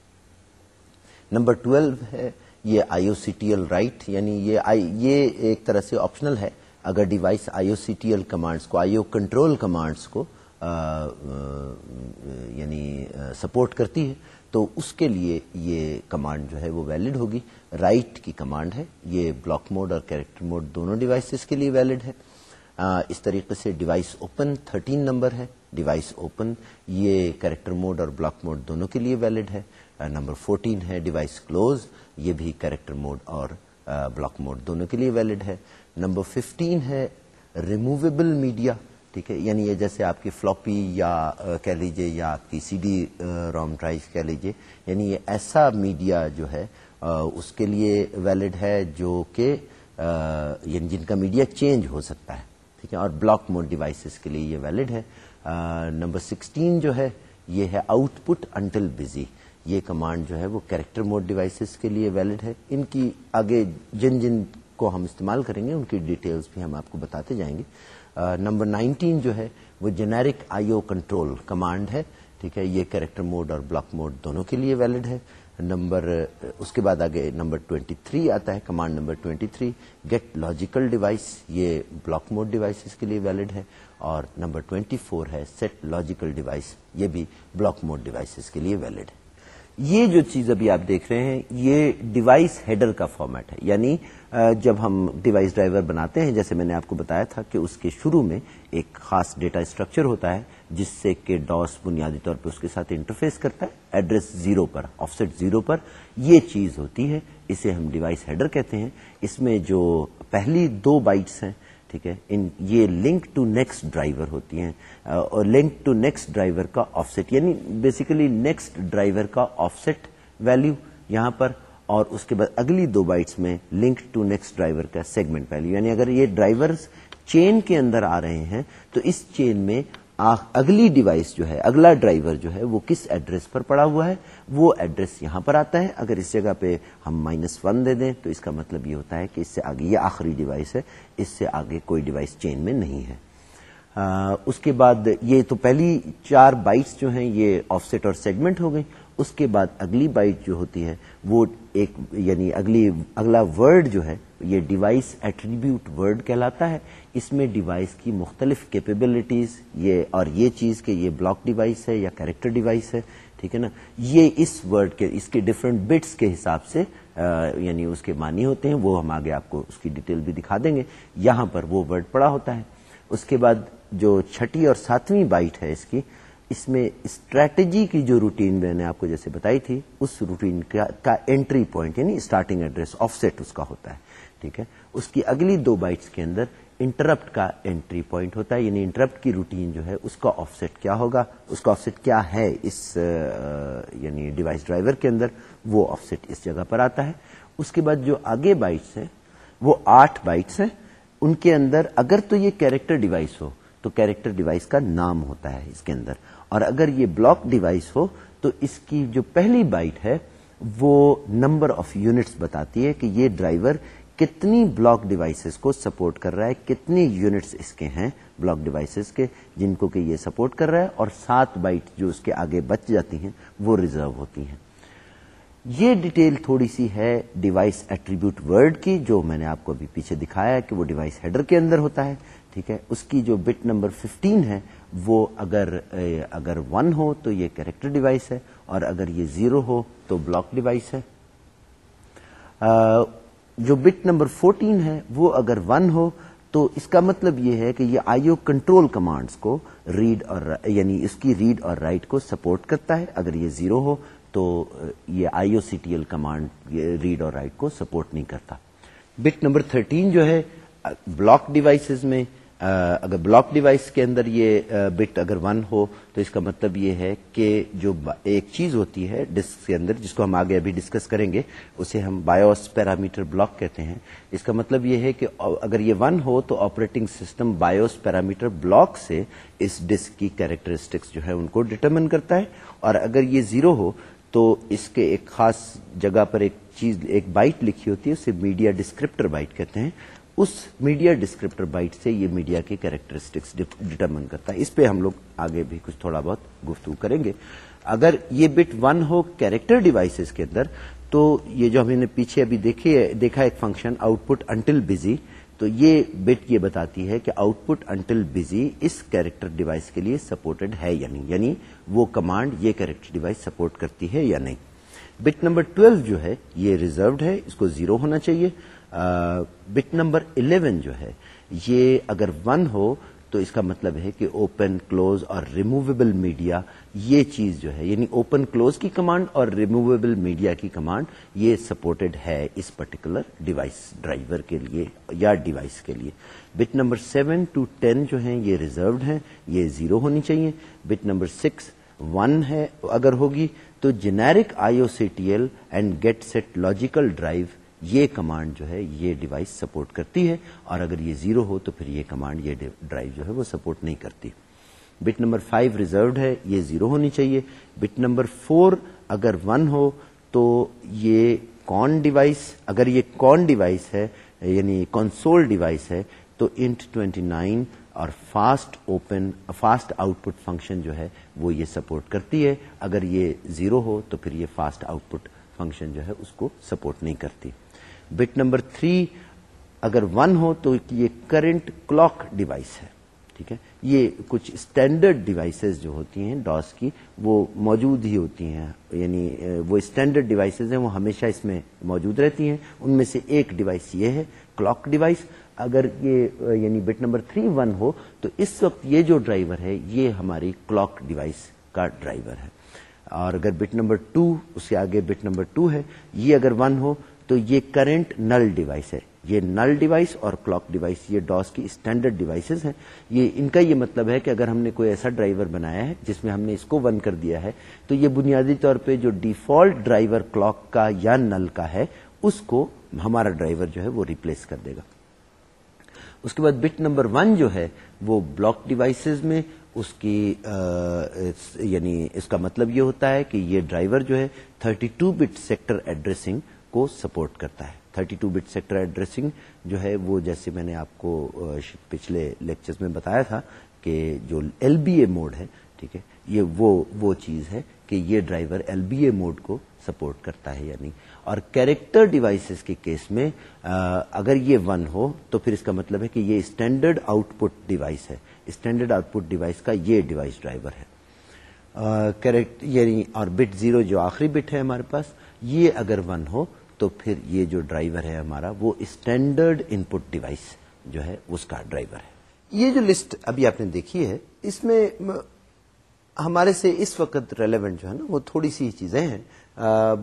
نمبر ٹویلو ہے، یہ I O C T L write یعنی یہ یہ ایک طرح سے آپشنل ہے۔ اگر device I O C T L commands کو آئی او کنٹرول کمانڈس کو یعنی سپورٹ کرتی ہے، تو اس کے لیے یہ کمانڈ جو ہے وہ ویلڈ ہوگی۔ رائٹ کی کمانڈ ہے، یہ بلاک موڈ اور کیریکٹر موڈ دونوں ڈیوائسز کے لیے ویلڈ ہے۔ اس طریقے سے ڈیوائس اوپن تھرٹین نمبر ہے ڈیوائس اوپن یہ کیریکٹر موڈ اور بلاک موڈ دونوں کے لیے ویلڈ ہے۔ نمبر فورٹین ہے ڈیوائس کلوز یہ بھی کیریکٹر موڈ اور بلاک موڈ دونوں کے لیے ویلڈ ہے۔ نمبر ففٹین ہے ریموویبل میڈیا ٹھیک ہے؟ یعنی یہ جیسے آپ کی فلوپی یا کہہ لیجیے یا آپ کی سی ڈی روم ڈرائیو کہہ لیجیے یعنی یہ ایسا میڈیا جو ہے اس کے لیے ویلڈ ہے جو کہ یعنی جن کا میڈیا چینج ہو سکتا ہے، ٹھیک ہے؟ اور بلاک موڈ ڈیوائسز کے لیے یہ ویلڈ ہے۔ نمبر سکسٹین جو ہے، یہ ہے آؤٹ پٹ انٹل بزی یہ کمانڈ جو ہے وہ کیریکٹر موڈ ڈیوائسز کے لیے ویلڈ ہے۔ ان کی آگے جن جن کو ہم استعمال کریں گے، ان کی ڈیٹیلز بھی ہم آپ کو بتاتے جائیں گے۔ نمبر نائنٹین جو ہے، وہ generic I O control command ہے، ٹھیک ہے، یہ کیریکٹر موڈ اور بلاک موڈ دونوں کے لیے ویلڈ ہے۔ نمبر، اس کے بعد آگے نمبر 23 آتا ہے command number 23 get logical device یہ بلاک موڈ ڈیوائسز کے لیے ویلڈ ہے۔ اور نمبر 24 ہے سیٹ لاجیکل ڈیوائس یہ بھی بلاک موڈ ڈیوائسز کے لیے ویلڈ ہے۔ یہ جو چیز ابھی آپ دیکھ رہے ہیں، یہ ڈیوائس ہیڈر کا فارمیٹ ہے۔ یعنی جب ہم ڈیوائس ڈرائیور بناتے ہیں، جیسے میں نے آپ کو بتایا تھا کہ اس کے شروع میں ایک خاص ڈیٹا اسٹرکچر ہوتا ہے، جس سے کہ ڈاس بنیادی طور پہ اس کے ساتھ انٹرفیس کرتا ہے ایڈریس زیرو پر آف سیٹ زیرو پر یہ چیز ہوتی ہے، اسے ہم ڈیوائس ہیڈر کہتے ہیں۔ اس میں جو پہلی دو بائٹس ہیں ٹھیک ہے؟ ان یہ لنک ٹو نیکسٹ ڈرائیور ہوتی ہیں اور لنک ٹو نیکسٹ ڈرائیور کا آف سیٹ یعنی بیسیکلی نیکسٹ ڈرائیور کا آف سیٹ ویلو یہاں پر، اور اس کے بعد اگلی دو بائٹس میں لنک ٹو نیکسٹ ڈرائیور کا سیگمنٹ ویلو یعنی اگر یہ ڈرائیور چین کے اندر آ رہے ہیں تو اس چین میں اگلی ڈیوائس جو ہے اگلا ڈرائیور جو ہے وہ کس ایڈریس پر پڑا ہوا ہے؟ وہ ایڈریس یہاں پر آتا ہے۔ اگر اس جگہ پہ ہم مائنس ون دے دیں تو اس کا مطلب یہ ہوتا ہے کہ اس سے آگے یہ آخری ڈیوائس ہے۔ اس سے آگے کوئی ڈیوائس چین میں نہیں ہے۔ آ, اس کے بعد یہ تو پہلی چار بائٹس جو ہیں یہ آف سیٹ اور سیگمنٹ ہو گئی اس کے بعد اگلی بائٹ جو ہوتی ہے وہ ایک یعنی اگلی، اگلا ورڈ جو ہے، یہ ڈیوائس ایٹریبیوٹ ورڈ کہلاتا ہے۔ اس میں ڈیوائس کی مختلف کیپیبلٹیز یہ اور یہ چیز کہ یہ بلاک ڈیوائس ہے یا کریکٹر ڈیوائس ہے، ٹھیک ہے نا؟ یہ اس ورڈ کے، اس کے ڈفرنٹ بٹس کے حساب سے یعنی اس کے معنی ہوتے ہیں۔ وہ ہم آگے آپ کو اس کی ڈیٹیل بھی دکھا دیں گے۔ یہاں پر وہ ورڈ پڑا ہوتا ہے۔ اس کے بعد جو چھٹی اور ساتویں بائٹ ہے اس کی اس میں اسٹریٹجی کی جو روٹین میں نے آپ کو جیسے بتائی تھی، اس روٹین کا انٹری پوائنٹ یعنی اسٹارٹنگ ایڈریس آف سیٹ اس کا ہوتا ہے، ٹھیک ہے؟ اس کی اگلی دو بائٹس کے اندر انٹرپٹ کا انٹری پوائنٹ ہوتا ہے یعنی انٹرپٹ کی روٹین جو ہے، اس کا آف سیٹ کیا ہوگا؟ اس کا آف سیٹ کیا ہے اس یعنی ڈیوائس ڈرائیور کے اندر؟ وہ آف سیٹ اس جگہ پر آتا ہے۔ اس کے بعد جو آگے بائٹس ہیں، وہ آٹھ بائٹس ہیں۔ ان کے اندر اگر تو یہ کیریکٹر ڈیوائس ہو تو کیریکٹر ڈیوائس کا نام ہوتا ہے اس کے اندر۔ اور اگر یہ بلاک ڈیوائس ہو تو اس کی جو پہلی بائٹ ہے وہ نمبر آف یونٹس بتاتی ہے کہ یہ ڈرائیور کتنی بلاک ڈیوائسز کو سپورٹ کر رہا ہے، کتنی یونٹس اس کے ہیں بلاک ڈیوائسز کے جن کو کہ یہ سپورٹ کر رہا ہے اور سات بائٹ جو اس کے آگے بچ جاتی ہیں وہ ریزرو ہوتی ہیں۔ یہ ڈیٹیل تھوڑی سی ہے ڈیوائس ایٹریبیوٹ ورڈ کی جو میں نے آپ کو ابھی پیچھے دکھایا کہ وہ ڈیوائس ہیڈر کے اندر ہوتا ہے۔ ٹھیک ہے؟ اس کی جو بٹ نمبر 15 ہے، وہ اگر اگر ون ہو تو یہ کریکٹر ڈیوائس ہے، اور اگر یہ زیرو ہو تو بلاک ڈیوائس ہے۔ جو بٹ نمبر 14 ہے، وہ اگر ون ہو تو اس کا مطلب یہ ہے کہ یہ آئی او کنٹرول کمانڈس کو ریڈ اور یعنی اس کی ریڈ اور رائٹ کو سپورٹ کرتا ہے۔ اگر یہ زیرو ہو تو یہ I O C T L command read اور رائٹ کو سپورٹ نہیں کرتا۔ بٹ نمبر 13 جو ہے بلاک ڈیوائسز میں اگر بلاک ڈیوائس کے اندر یہ بٹ اگر ون ہو، تو اس کا مطلب یہ ہے کہ جو ایک چیز ہوتی ہے ڈسک کے اندر، جس کو ہم آگے ابھی ڈسکس کریں گے، اسے ہم بایوس پیرامیٹر بلاک کہتے ہیں۔ اس کا مطلب یہ ہے کہ اگر یہ ون ہو، تو operating system BIOS parameter block سے اس ڈسک کی کیریکٹرسٹکس جو ہے ان کو ڈٹرمن کرتا ہے۔ اور اگر یہ زیرو ہو، تو اس کے ایک خاص جگہ پر ایک چیز، ایک بائٹ لکھی ہوتی ہے، اسے میڈیا ڈسکرپٹر بائٹ کہتے ہیں۔ اس میڈیا ڈسکرپٹر بائٹ سے یہ میڈیا کے کیریکٹرسٹکس ڈٹرمن کرتا ہے۔ اس پہ ہم لوگ آگے بھی کچھ تھوڑا بہت گفتگو کریں گے۔ اگر یہ بٹ ون ہو کیریکٹر ڈیوائسز کے اندر، تو یہ جو ہم نے پیچھے ابھی دیکھا ایک function output until busy تو یہ بٹ یہ بتاتی ہے کہ آؤٹ پٹ انٹل بزی اس کیریکٹر ڈیوائس کے لیے سپورٹڈ ہے یا نہیں۔ یعنی وہ کمانڈ یہ کیریکٹر ڈیوائس سپورٹ کرتی ہے یا نہیں۔ بٹ نمبر 12 جو ہے، یہ ریزروڈ ہے، اس کو زیرو ہونا چاہیے۔ بٹ نمبر 11 جو ہے، یہ اگر ون ہو، تو اس کا مطلب ہے کہ اوپن کلوز اور ریموویبل میڈیا یہ چیز جو ہے یعنی اوپن کلوز کی کمانڈ اور ریموویبل میڈیا کی کمانڈ یہ سپورٹڈ ہے اس پرٹیکولر ڈیوائس ڈرائیور کے لیے یا ڈیوائس کے لیے۔ Bit number seven to ten جو ہیں، یہ ریزروڈ ہیں، یہ زیرو ہونی چاہیے۔ بٹ نمبر سکس ون ہے، اگر ہوگی تو generic I O C T L and get set logical drive یہ کمانڈ جو ہے یہ ڈیوائس سپورٹ کرتی ہے اور اگر یہ زیرو ہو تو پھر یہ کمانڈ یہ ڈرائیو جو ہے وہ سپورٹ نہیں کرتی۔ بٹ نمبر فائیو ریزروڈ ہے، یہ زیرو ہونی چاہیے۔ بٹ نمبر فور اگر ون ہو تو یہ کون ڈیوائس، اگر یہ کون ڈیوائس ہے یعنی کنسول ڈیوائس ہے، تو انٹ ٹوینٹی نائن اور fast open, fast output function جو ہے وہ یہ سپورٹ کرتی ہے۔ اگر یہ زیرو ہو تو پھر یہ فاسٹ آؤٹ پٹ فنکشن جو ہے اس کو سپورٹ نہیں کرتی۔ بٹ نمبر تھری، اگر ون ہو تو یہ کرنٹ کلاک ڈیوائس ہے، ٹھیک ہے؟ یہ کچھ اسٹینڈرڈ ڈیوائسز جو ہوتی ہیں ڈاس کی، وہ موجود ہی ہوتی ہیں یعنی وہ اسٹینڈرڈ ڈیوائسز ہیں، وہ ہمیشہ اس میں موجود رہتی ہیں۔ ان میں سے ایک ڈیوائس یہ ہے، کلاک ڈیوائس۔ اگر یہ یعنی بٹ نمبر تھری ون ہو تو اس وقت یہ جو ڈرائیور ہے، یہ ہماری کلاک ڈیوائس کا ڈرائیور ہے۔ اور اگر بٹ نمبر ٹو، اس کے آگے بٹ نمبر ٹو ہے، یہ اگر ون ہو تو یہ کرنٹ نل ڈیوائس ہے۔ یہ نل ڈیوائس اور کلاک ڈیوائس، یہ ڈاس کی اسٹینڈرڈ ڈیوائسز ہیں۔ یہ ان کا یہ مطلب ہے کہ اگر ہم نے کوئی ایسا ڈرائیور بنایا ہے جس میں ہم نے اس کو ون کر دیا ہے، تو یہ بنیادی طور پہ جو ڈیفالٹ ڈرائیور کلاک کا یا نل کا ہے، اس کو ہمارا ڈرائیور جو ہے وہ ریپلیس کر دے گا۔ اس کے بعد بٹ نمبر ون جو ہے، وہ بلاک ڈیوائسز میں اس کی یعنی اس کا مطلب یہ ہوتا ہے کہ یہ ڈرائیور جو ہے 32 ٹو بٹ سیکٹر ایڈریسنگ کو سپورٹ کرتا ہے۔ 32 ٹو بٹ سیکٹر ایڈریسنگ جو ہے وہ جیسے میں نے آپ کو پچھلے لیکچرز میں بتایا تھا کہ جو ایل بی اے موڈ ہے، ٹھیک ہے، یہ وہ وہ چیز ہے کہ یہ driver L B A mode کو سپورٹ کرتا ہے یعنی اور کیریکٹر ڈیوائسز کے کیس میں اگر یہ ون ہو تو پھر اس کا مطلب ہے کہ یہ اسٹینڈرڈ آؤٹ پٹ ڈیوائس ہے۔ اسٹینڈرڈ آؤٹ پٹ ڈیوائس کا یہ ڈیوائس ڈرائیور ہے۔ یعنی اور بٹ زیرو جو آخری بٹ ہے ہمارے پاس، یہ اگر ون ہو تو پھر یہ جو ڈرائیور ہے ہمارا، وہ اسٹینڈرڈ ان پٹ ڈیوائس جو ہے، اس کا ڈرائیور ہے۔ یہ جو لسٹ ابھی آپ نے دیکھی ہے، اس میں ہمارے سے اس وقت ریلیونٹ جو ہے نا، وہ تھوڑی سی چیزیں ہیں۔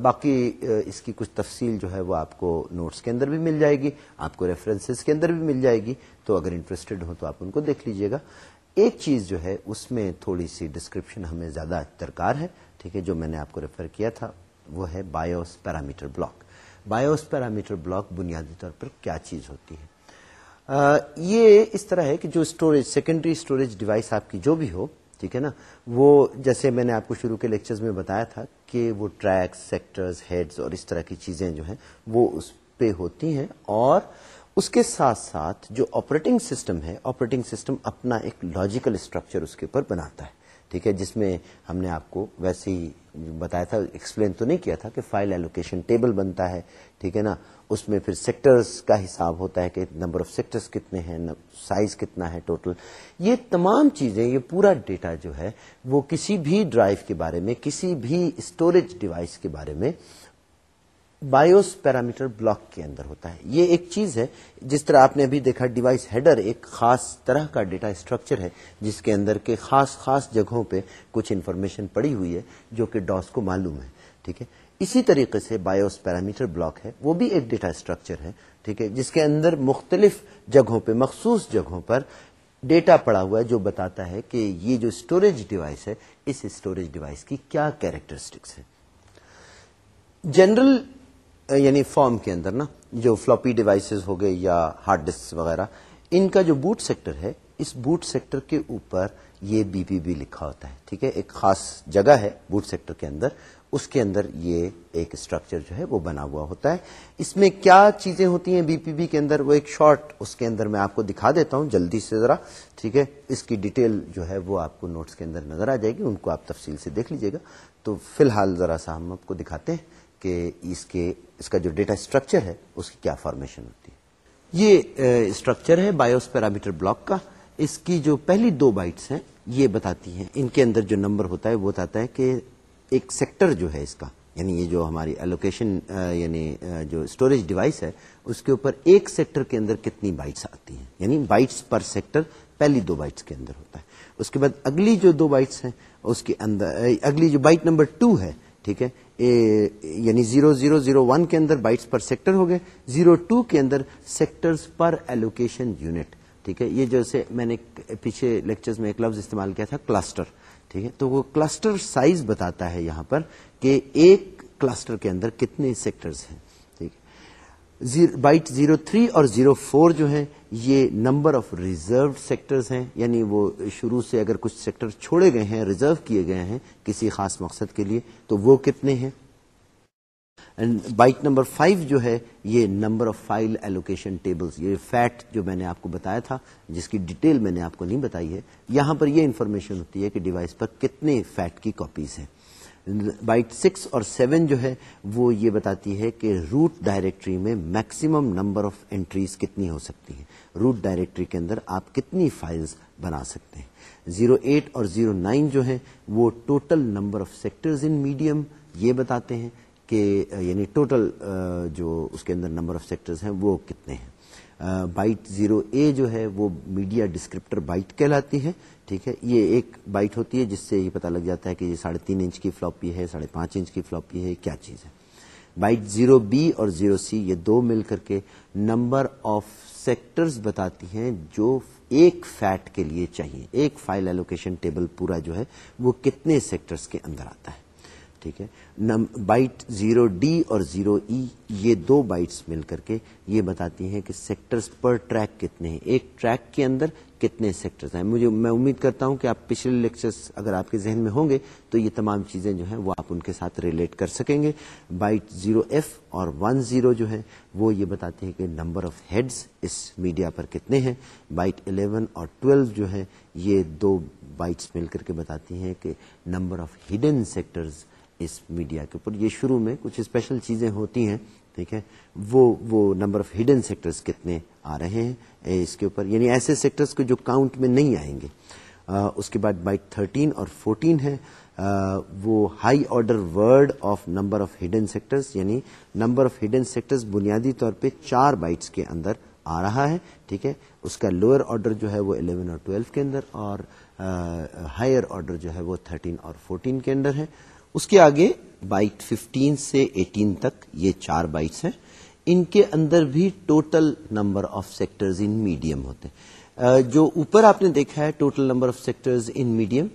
باقی اس کی کچھ تفصیل جو ہے، وہ آپ کو نوٹس کے اندر بھی مل جائے گی، آپ کو ریفرنسز کے اندر بھی مل جائے گی۔ تو اگر انٹرسٹڈ ہو تو آپ ان کو دیکھ لیجیے گا۔ ایک چیز جو ہے، اس میں تھوڑی سی ڈسکرپشن ہمیں زیادہ درکار ہے، ٹھیک ہے، جو میں نے آپ کو ریفر کیا تھا، وہ ہے BIOS parameter block BIOS parameter block بنیادی طور پر کیا چیز ہوتی ہے؟ یہ اس طرح ہے کہ جو اسٹوریج سیکنڈری اسٹوریج ڈیوائس آپ کی جو بھی ہو، ٹھیک ہے نا؟ وہ جیسے میں نے آپ کو شروع کے لیکچرز میں بتایا تھا کہ وہ ٹریکس، سیکٹرز، ہیڈز اور اس طرح کی چیزیں جو ہیں، وہ اس پہ ہوتی ہیں اور اس کے ساتھ ساتھ جو آپریٹنگ سسٹم ہے، آپریٹنگ سسٹم اپنا ایک لاجیکل اسٹرکچر اس کے اوپر بناتا ہے۔ ٹھیک ہے، جس میں ہم نے آپ کو ویسے ہی بتایا تھا ایکسپلین تو نہیں کیا تھا کہ فائل ایلوکیشن ٹیبل بنتا ہے، ٹھیک ہے نا؟ اس میں پھر سیکٹرز کا حساب ہوتا ہے کہ نمبر آف سیکٹرز کتنے ہیں سائز کتنا ہے ٹوٹل یہ تمام چیزیں، یہ پورا ڈیٹا جو ہے، وہ کسی بھی ڈرائیو کے بارے میں، کسی بھی اسٹوریج ڈیوائس کے بارے میں بایوس پیرامیٹر بلاک کے اندر ہوتا ہے۔ یہ ایک چیز ہے۔ جس طرح آپ نے ابھی دیکھا ڈیوائس ہیڈر ایک خاص طرح کا ڈیٹا اسٹرکچر ہے، جس کے اندر کے خاص خاص جگہوں پہ کچھ انفارمیشن پڑی ہوئی ہے جو کہ ڈاس کو معلوم ہے۔ ٹھیک ہے؟ اسی طریقے سے بایوس پیرامیٹر بلاک ہے۔ وہ بھی ایک ڈیٹا اسٹرکچر ہے۔ ٹھیک ہے؟ جس کے اندر مختلف جگہوں پہ، مخصوص جگہوں پر ڈیٹا پڑا ہوا ہے، جو بتاتا ہے کہ یہ جو اسٹوریج ڈیوائس ہے، اس اسٹوریج ڈیوائس کی کیا کیریکٹرسٹکس ہے جنرل یعنی فارم کے اندر نا، جو فلوپی ڈیوائسز ہو گئے یا ہارڈ ڈسک وغیرہ، ان کا جو بوٹ سیکٹر ہے، اس بوٹ سیکٹر کے اوپر یہ بی پی بی لکھا ہوتا ہے، ٹھیک ہے؟ ایک خاص جگہ ہے بوٹ سیکٹر کے اندر، اس کے اندر یہ ایک اسٹرکچر جو ہے وہ بنا ہوا ہوتا ہے۔ اس میں کیا چیزیں ہوتی ہیں بی پی بی کے اندر؟ وہ ایک شارٹ اس کے اندر میں آپ کو دکھا دیتا ہوں جلدی سے ذرا، ٹھیک ہے؟ اس کی ڈیٹیل جو ہے وہ آپ کو نوٹس کے اندر نظر آ جائے گی، ان کو آپ تفصیل سے دیکھ لیجیے گا۔ تو فی الحال ذرا سا ہم آپ کو دکھاتے ہیں۔ کہ اس کے، اس کا جو ڈیٹا اسٹرکچر ہے، اس کی کیا فارمیشن ہوتی ہے۔ یہ اسٹرکچر ہے بایوس پیرامیٹر بلاک کا۔ اس کی جو پہلی دو بائٹس ہیں، یہ بتاتی ہیں۔ ان کے اندر جو نمبر ہوتا ہے، وہ بتاتا ہے کہ ایک سیکٹر جو ہے اس کا یعنی یہ جو ہماری الوکیشن یعنی جو اسٹوریج ڈیوائس ہے، اس کے اوپر ایک سیکٹر کے اندر کتنی بائٹس آتی ہیں۔ یعنی بائٹس پر سیکٹر پہلی دو بائٹس کے اندر ہوتا ہے۔ اس کے بعد اگلی جو دو بائٹس ہیں، اس کے اندر اگلی جو بائٹ نمبر ٹو ہے، ٹھیک ہے یعنی زیرو زیرو زیرو ون کے اندر بائٹس پر سیکٹر ہو گئے، زیرو ٹو کے اندر سیکٹرز پر ایلوکیشن یونٹ ٹھیک ہے؟ یہ جیسے میں نے پیچھے لیکچرز میں ایک لفظ استعمال کیا تھا کلسٹر ٹھیک ہے؟ تو وہ کلسٹر سائز بتاتا ہے یہاں پر کہ ایک کلسٹر کے اندر کتنے سیکٹرز ہیں۔ بائٹ زیرو تھری اور زیرو فور جو ہیں، یہ نمبر آف ریزرو سیکٹرز ہیں. یعنی وہ شروع سے اگر کچھ سیکٹر چھوڑے گئے ہیں ریزرو کیے گئے ہیں کسی خاص مقصد کے لیے، تو وہ کتنے ہیں؟ بائٹ نمبر فائیو جو ہے، یہ number of file allocation tables یہ فیٹ جو میں نے آپ کو بتایا تھا، جس کی ڈیٹیل میں نے آپ کو نہیں بتائی ہے. یہاں پر یہ انفارمیشن ہوتی ہے کہ ڈیوائس پر کتنے فیٹ کی کاپیز ہیں. بائٹ سکس اور سیون جو ہے، وہ یہ بتاتی ہے کہ روٹ ڈائریکٹری میں میکسیمم نمبر آف انٹریز کتنی ہو سکتی ہیں۔ روٹ ڈائریکٹری کے اندر آپ کتنی فائلز بنا سکتے ہیں۔ زیرو ایٹ اور زیرو نائن جو ہے وہ total number of sectors in medium یہ بتاتے ہیں کہ یعنی ٹوٹل جو اس کے اندر نمبر آف سیکٹرز ہیں، وہ کتنے ہیں۔ بائٹ زیرو اے جو ہے، وہ میڈیا ڈسکرپٹر بائٹ کہلاتی ہے۔ ٹھیک ہے، یہ ایک بائٹ ہوتی ہے جس سے یہ پتا لگ جاتا ہے کہ یہ ساڑھے تین انچ کی فلوپی ہے، ساڑھے پانچ انچ کی فلوپی ہے، کیا چیز ہے؟ بائٹ زیرو بی اور زیرو سی یہ دو مل کر کے نمبر آف سیکٹرز بتاتی ہیں جو ایک فیٹ کے لیے چاہیے، ایک فائل ایلوکیشن ٹیبل پورا جو ہے وہ کتنے سیکٹرز کے اندر آتا ہے؟ ٹھیک ہے۔ بائٹ زیرو ڈی اور زیرو ای e، یہ دو بائٹس مل کر کے یہ بتاتی ہیں کہ سیکٹرز پر ٹریک کتنے ہیں۔ ایک ٹریک کے اندر کتنے سیکٹرز ہیں۔ مجھے، میں امید کرتا ہوں کہ آپ پچھلے لیکچرز اگر آپ کے ذہن میں ہوں گے تو یہ تمام چیزیں جو ہیں وہ آپ ان کے ساتھ ریلیٹ کر سکیں گے۔ بائٹ زیرو ایف اور ون زیرو جو ہے وہ یہ بتاتے ہیں کہ نمبر آف ہیڈز اس میڈیا پر کتنے ہیں۔ بائٹ الیون اور ٹویلو جو ہے یہ دو بائٹس مل کر کے بتاتی ہیں کہ نمبر آف ہڈن سیکٹرز اس میڈیا کے اوپر۔ یہ شروع میں کچھ اسپیشل چیزیں ہوتی ہیں، ٹھیک ہے؟ وہ وہ نمبر آف ہڈن سیکٹرز کتنے آ رہے ہیں اس کے اوپر۔ یعنی ایسے سیکٹرز کو جو کاؤنٹ میں نہیں آئیں گے۔ اس کے بعد بائٹ تھرٹین اور فورٹین ہے وہ high order word of number of hidden sectors یعنی نمبر آف ہڈن سیکٹرز بنیادی طور پہ چار بائٹس کے اندر آ رہا ہے، ٹھیک ہے؟ اس کا لوئر آرڈر جو ہے وہ 11 اور 12 کے اندر اور ہائر آرڈر جو ہے وہ 13 اور 14 کے اندر ہے۔ اس کے آگے بائٹ ففٹین سے ایٹین تک یہ چار بائٹس ہیں۔ ان کے اندر بھی total number of sectors in medium ہوتے ہیں۔ جو اوپر آپ نے دیکھا ہے total number of sectors in medium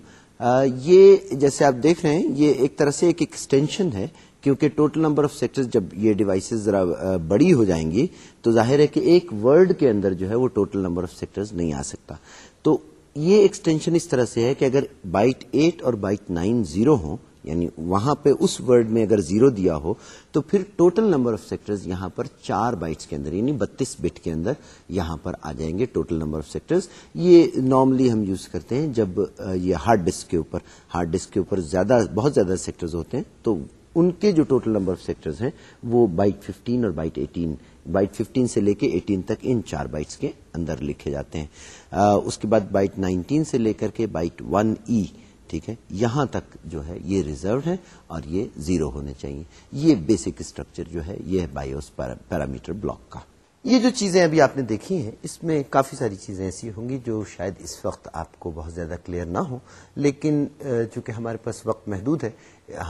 یہ جیسے آپ دیکھ رہے ہیں، یہ ایک طرح سے ایک ایکسٹینشن ہے، کیونکہ ٹوٹل نمبر آف سیکٹرز جب یہ ڈیوائسز ذرا بڑی ہو جائیں گی، تو ظاہر ہے کہ ایک ورڈ کے اندر جو ہے وہ ٹوٹل نمبر آف سیکٹرز نہیں آ سکتا۔ تو یہ ایکسٹینشن اس طرح سے ہے کہ اگر بائٹ ایٹ اور بائٹ نائن زیرو ہوں یعنی وہاں پہ اس ورڈ میں اگر زیرو دیا ہو تو پھر ٹوٹل نمبر آف سیکٹرز یہاں پر چار بائٹس کے اندر یعنی بتیس بٹ کے اندر یہاں پر آ جائیں گے ٹوٹل نمبر آف سیکٹرز۔ یہ نارملی ہم یوز کرتے ہیں جب یہ ہارڈ ڈسک کے اوپر، ہارڈ ڈسک کے اوپر زیادہ، بہت زیادہ سیکٹرز ہوتے ہیں، تو ان کے جو ٹوٹل نمبر آف سیکٹرز ہیں وہ بائٹ ففٹین اور بائٹ ایٹین، بائٹ ففٹین سے لے کے ایٹین تک ان چار بائٹس کے اندر لکھے جاتے ہیں۔ اس کے بعد بائٹ نائنٹین سے لے کر کے بائٹ ون ای ٹھیک ہے؟ یہاں تک جو ہے یہ ریزرو ہے اور یہ زیرو ہونے چاہیے۔ یہ بیسک اسٹرکچر جو ہے یہ ہے بایوس پیرامیٹر بلاک کا۔ یہ جو چیزیں ابھی آپ نے دیکھی ہیں، اس میں کافی ساری چیزیں ایسی ہوں گی جو شاید اس وقت آپ کو بہت زیادہ کلیئر نہ ہو لیکن چونکہ ہمارے پاس وقت محدود ہے،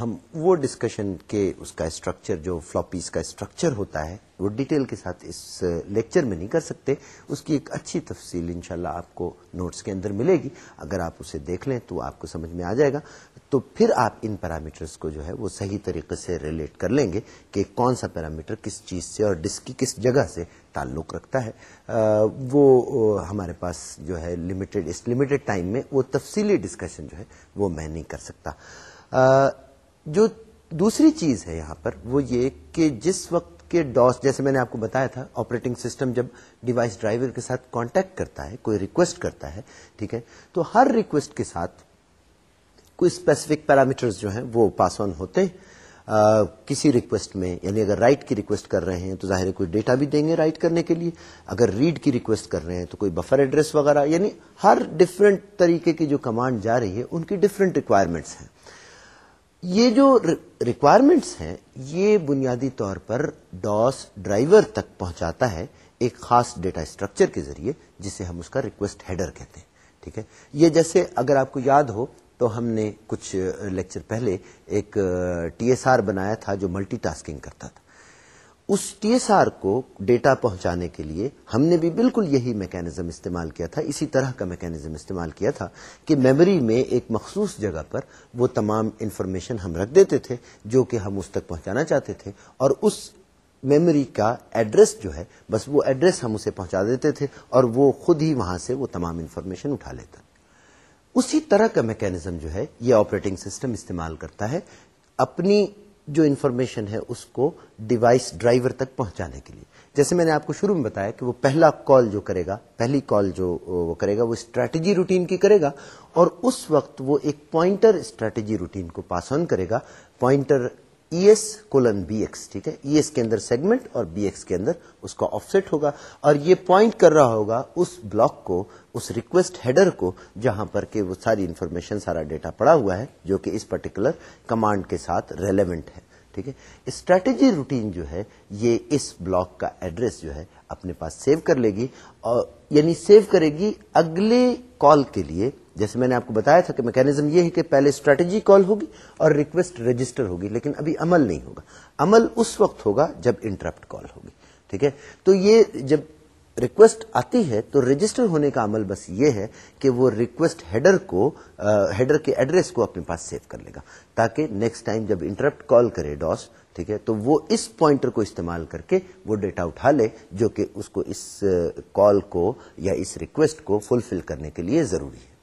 ہم وہ ڈسکشن کے اس کا اسٹرکچر جو فلوپیز کا اسٹرکچر ہوتا ہے، وہ ڈیٹیل کے ساتھ اس لیکچر میں نہیں کر سکتے۔ اس کی ایک اچھی تفصیل انشاءاللہ آپ کو نوٹس کے اندر ملے گی۔ اگر آپ اسے دیکھ لیں تو آپ کو سمجھ میں آ جائے گا۔ تو پھر آپ ان پیرامیٹرز کو جو ہے وہ صحیح طریقے سے ریلیٹ کر لیں گے کہ کون سا پیرامیٹر کس چیز سے اور ڈسک کی کس جگہ سے تعلق رکھتا ہے۔ وہ ہمارے پاس جو ہے لمیٹڈ اس لمیٹڈ ٹائم میں وہ تفصیلی ڈسکشن جو ہے وہ میں نہیں کر سکتا۔ جو دوسری چیز ہے یہاں پر وہ یہ کہ جس وقت کے ڈاس جیسے میں نے آپ کو بتایا تھا آپریٹنگ سسٹم جب ڈیوائس ڈرائیور کے ساتھ کانٹیکٹ کرتا ہے، کوئی ریکویسٹ کرتا ہے، ٹھیک ہے، تو ہر ریکویسٹ کے ساتھ کوئی اسپیسیفک پیرامیٹر جو ہیں وہ پاس آن ہوتے ہیں۔ آ, کسی ریکویسٹ میں یعنی اگر رائٹ کی ریکویسٹ کر رہے ہیں تو ظاہر کوئی ڈیٹا بھی دیں گے رائٹ کرنے کے لیے۔ اگر ریڈ کی ریکویسٹ کر رہے ہیں تو کوئی بفر ایڈریس وغیرہ یعنی ہر ڈفرینٹ طریقے کی جو کمانڈ جا رہی ہے ان کی ڈفرینٹ ریکوائرمنٹس ہیں۔ یہ جو ریکوائرمنٹس ہیں یہ بنیادی طور پر ڈاس ڈرائیور تک پہنچاتا ہے ایک خاص ڈیٹا اسٹرکچر کے ذریعے جسے ہم اس کا ریکویسٹ ہیڈر کہتے ہیں۔ ٹھیک ہے؟ یہ جیسے اگر آپ کو یاد ہو تو ہم نے کچھ لیکچر پہلے ایک ٹی ایس آر بنایا تھا جو ملٹی ٹاسکنگ کرتا تھا۔ اس ٹی ایس آر کو ڈیٹا پہنچانے کے لیے ہم نے بھی بالکل یہی میکینزم استعمال کیا تھا، اسی طرح کا میکینزم استعمال کیا تھا کہ میموری میں ایک مخصوص جگہ پر وہ تمام انفارمیشن ہم رکھ دیتے تھے جو کہ ہم اس تک پہنچانا چاہتے تھے اور اس میموری کا ایڈریس جو ہے، بس وہ ایڈریس ہم اسے پہنچا دیتے تھے اور وہ خود ہی وہاں سے وہ تمام انفارمیشن اٹھا لیتا۔ اسی طرح کا میکینزم جو ہے، یہ آپریٹنگ سسٹم استعمال کرتا ہے اپنی جو انفارمیشن ہے، اس کو ڈیوائس ڈرائیور تک پہنچانے کے لیے۔ جیسے میں نے آپ کو شروع میں بتایا کہ وہ پہلا کال جو کرے گا، پہلی کال جو وہ کرے گا، وہ اسٹریٹجی روٹین کی کرے گا اور اس وقت وہ ایک پوائنٹر اسٹریٹجی روٹین کو پاس آن کرے گا۔ Pointer E S colon B X ٹھیک ہے؟ ای ایس کے اندر سیگمنٹ اور بی ایکس کے اندر اس کا آف سیٹ ہوگا اور یہ پوائنٹ کر رہا ہوگا اس بلاک کو، اس ریکویسٹ ہیڈر کو، جہاں پر کہ وہ ساری انفارمیشن سارا ڈیٹا پڑا ہوا ہے، جو کہ اس پرٹیکولر کمانڈ کے ساتھ ریلیونٹ ہے، ٹھیک ہے؟ اسٹریٹجی روٹین جو ہے، یہ اس بلاک کا ایڈریس جو ہے، اپنے پاس سیو کر لے گی اور یعنی سیو کرے گی اگلے کال کے لیے جیسے میں نے آپ کو بتایا تھا کہ میکینزم یہ ہے کہ پہلے اسٹریٹجی کال ہوگی اور ریکویسٹ رجسٹر ہوگی، لیکن ابھی عمل نہیں ہوگا۔ عمل اس وقت ہوگا جب انٹرپٹ کال ہوگی، ٹھیک ہے؟ تو یہ جب ریکویسٹ آتی ہے تو رجسٹر ہونے کا عمل بس یہ ہے کہ وہ ریکویسٹ ہیڈر کو ہیڈر کے ایڈریس کو اپنے پاس سیو کر لے گا، تاکہ نیکسٹ ٹائم جب انٹرپٹ کال کرے ڈاس ٹھیک ہے؟ تو وہ اس پوائنٹر کو استعمال کر کے وہ ڈیٹا اٹھا لے، جو کہ اس کو اس کال کو یا اس ریکویسٹ کو فلفل کرنے کے لیے ضروری ہے۔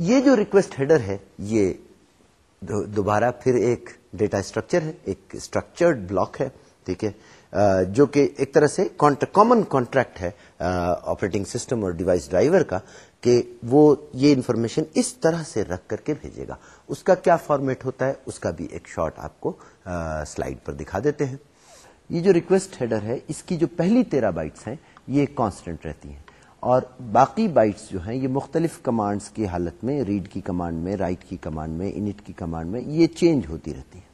یہ جو ریکویسٹ ہیڈر ہے، یہ دوبارہ پھر ایک ڈیٹا اسٹرکچر ہے، ایک اسٹرکچرڈ بلاک ہے، ٹھیک ہے؟ جو کہ ایک طرح سے کامن کانٹریکٹ ہے آپریٹنگ سسٹم اور ڈیوائس ڈرائیور کا، کہ وہ یہ انفارمیشن اس طرح سے رکھ کر کے بھیجے گا۔ اس کا کیا فارمیٹ ہوتا ہے؟ اس کا بھی ایک شارٹ آپ کو سلائڈ پر دکھا دیتے ہیں۔ یہ جو ریکویسٹ ہیڈر ہے، اس کی جو پہلی تیرہ بائٹس ہیں، یہ کانسٹنٹ رہتی ہیں۔ اور باقی بائٹس جو ہیں، یہ مختلف کمانڈس کی حالت میں ریڈ کی کمانڈ میں رائٹ کی کمانڈ میں انٹ کی کمانڈ میں، یہ چینج ہوتی رہتی ہے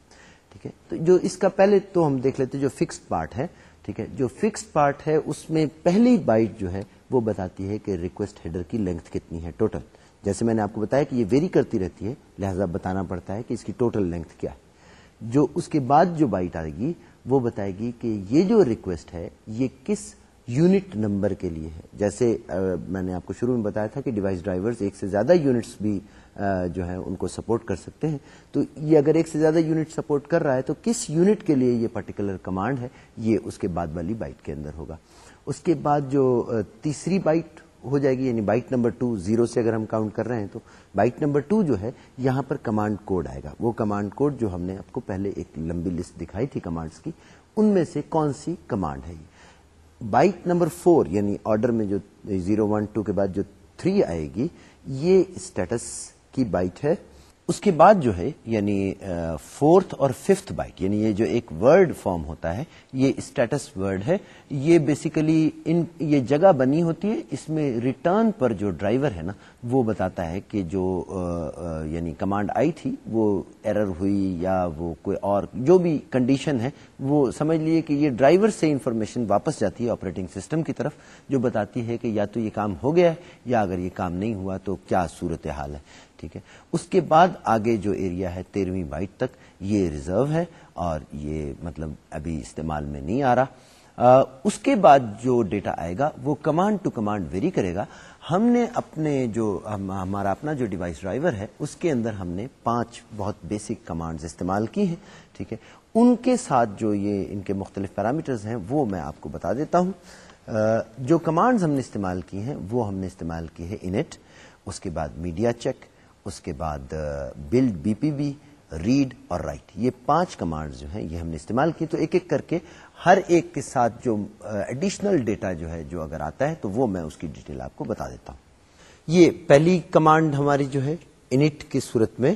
ٹھیک ہے؟ تو جو اس کا پہلے تو ہم دیکھ لیتے جو فکسڈ پارٹ ہے، ٹھیک ہے؟ جو فکسڈ پارٹ ہے، اس میں پہلی بائٹ جو ہے، وہ بتاتی ہے کہ ریکویسٹ ہیڈر کی لینتھ کتنی ہے ٹوٹل جیسے میں نے آپ کو بتایا کہ یہ ویری کرتی رہتی ہے، لہذا بتانا پڑتا ہے کہ اس کی ٹوٹل لینتھ کیا ہے۔ جو اس کے بعد جو بائٹ آئے گی، وہ بتائے گی کہ یہ جو ریکویسٹ ہے، یہ کس یونٹ نمبر کے لیے ہے۔ جیسے میں نے آپ کو شروع میں بتایا تھا کہ ڈیوائس ڈرائیورز ایک سے زیادہ یونٹس بھی جو ہے ان کو سپورٹ کر سکتے ہیں۔ تو یہ اگر ایک سے زیادہ یونٹ سپورٹ کر رہا ہے، تو کس یونٹ کے لیے یہ پرٹیکولر کمانڈ ہے؟ یہ اس کے بعد والی بائٹ کے اندر ہوگا۔ اس کے بعد جو تیسری بائٹ ہو جائے گی یعنی بائٹ نمبر ٹو زیرو سے اگر ہم کاؤنٹ کر رہے ہیں، تو بائٹ نمبر ٹو جو ہے، یہاں پر کمانڈ کوڈ آئے گا۔ وہ کمانڈ کوڈ جو ہم نے آپ کو پہلے ایک لمبی لسٹ دکھائی تھی کمانڈس کی، ان میں سے کون سی کمانڈ ہے یہ؟ بائک نمبر فور یعنی آرڈر میں جو زیرو ون ٹو کے بعد جو تھری آئے گی، یہ اسٹیٹس کی بائٹ ہے۔ اس کے بعد جو ہے یعنی فورتھ اور ففتھ بائٹ یعنی یہ جو ایک ورڈ فارم ہوتا ہے، یہ اسٹیٹس ورڈ ہے، یہ بیسیکلی ان، یہ جگہ بنی ہوتی ہے، اس میں ریٹرن پر جو ڈرائیور ہے نا، وہ بتاتا ہے کہ جو یعنی کمانڈ آئی تھی، وہ ایرر ہوئی یا وہ کوئی اور جو بھی کنڈیشن ہے، وہ سمجھ لیے کہ یہ ڈرائیور سے انفارمیشن واپس جاتی ہے آپریٹنگ سسٹم کی طرف، جو بتاتی ہے کہ یا تو یہ کام ہو گیا ہے یا اگر یہ کام نہیں ہوا تو کیا صورت حال ہے۔ ٹھیک ہے۔ اس کے بعد آگے جو ایریا ہے تیرہویں بائٹ تک، یہ ریزرو ہے اور یہ مطلب ابھی استعمال میں نہیں آ رہا۔ اس کے بعد جو ڈیٹا آئے گا، وہ کمانڈ ٹو کمانڈ ویری کرے گا۔ ہم نے اپنے جو ہمارا اپنا جو ڈیوائس ڈرائیور ہے، اس کے اندر ہم نے پانچ بہت بیسک کمانڈز استعمال کی ہیں، ٹھیک ہے۔ ان کے ساتھ جو یہ، ان کے مختلف پیرامیٹرز ہیں، وہ میں آپ کو بتا دیتا ہوں۔ جو کمانڈز ہم نے استعمال کی ہیں، وہ ہم نے استعمال کی ہے انٹ اس کے بعد میڈیا چیک اس کے بعد build B P B read اور رائٹ یہ پانچ کمانڈ جو ہیں، یہ ہم نے استعمال کی، تو ایک ایک کر کے ہر ایک کے ساتھ جو ایڈیشنل ڈیٹا جو ہے، جو اگر آتا ہے، تو وہ میں اس کی ڈیٹیل آپ کو بتا دیتا ہوں۔ یہ پہلی کمانڈ ہماری جو ہے انٹ کی صورت میں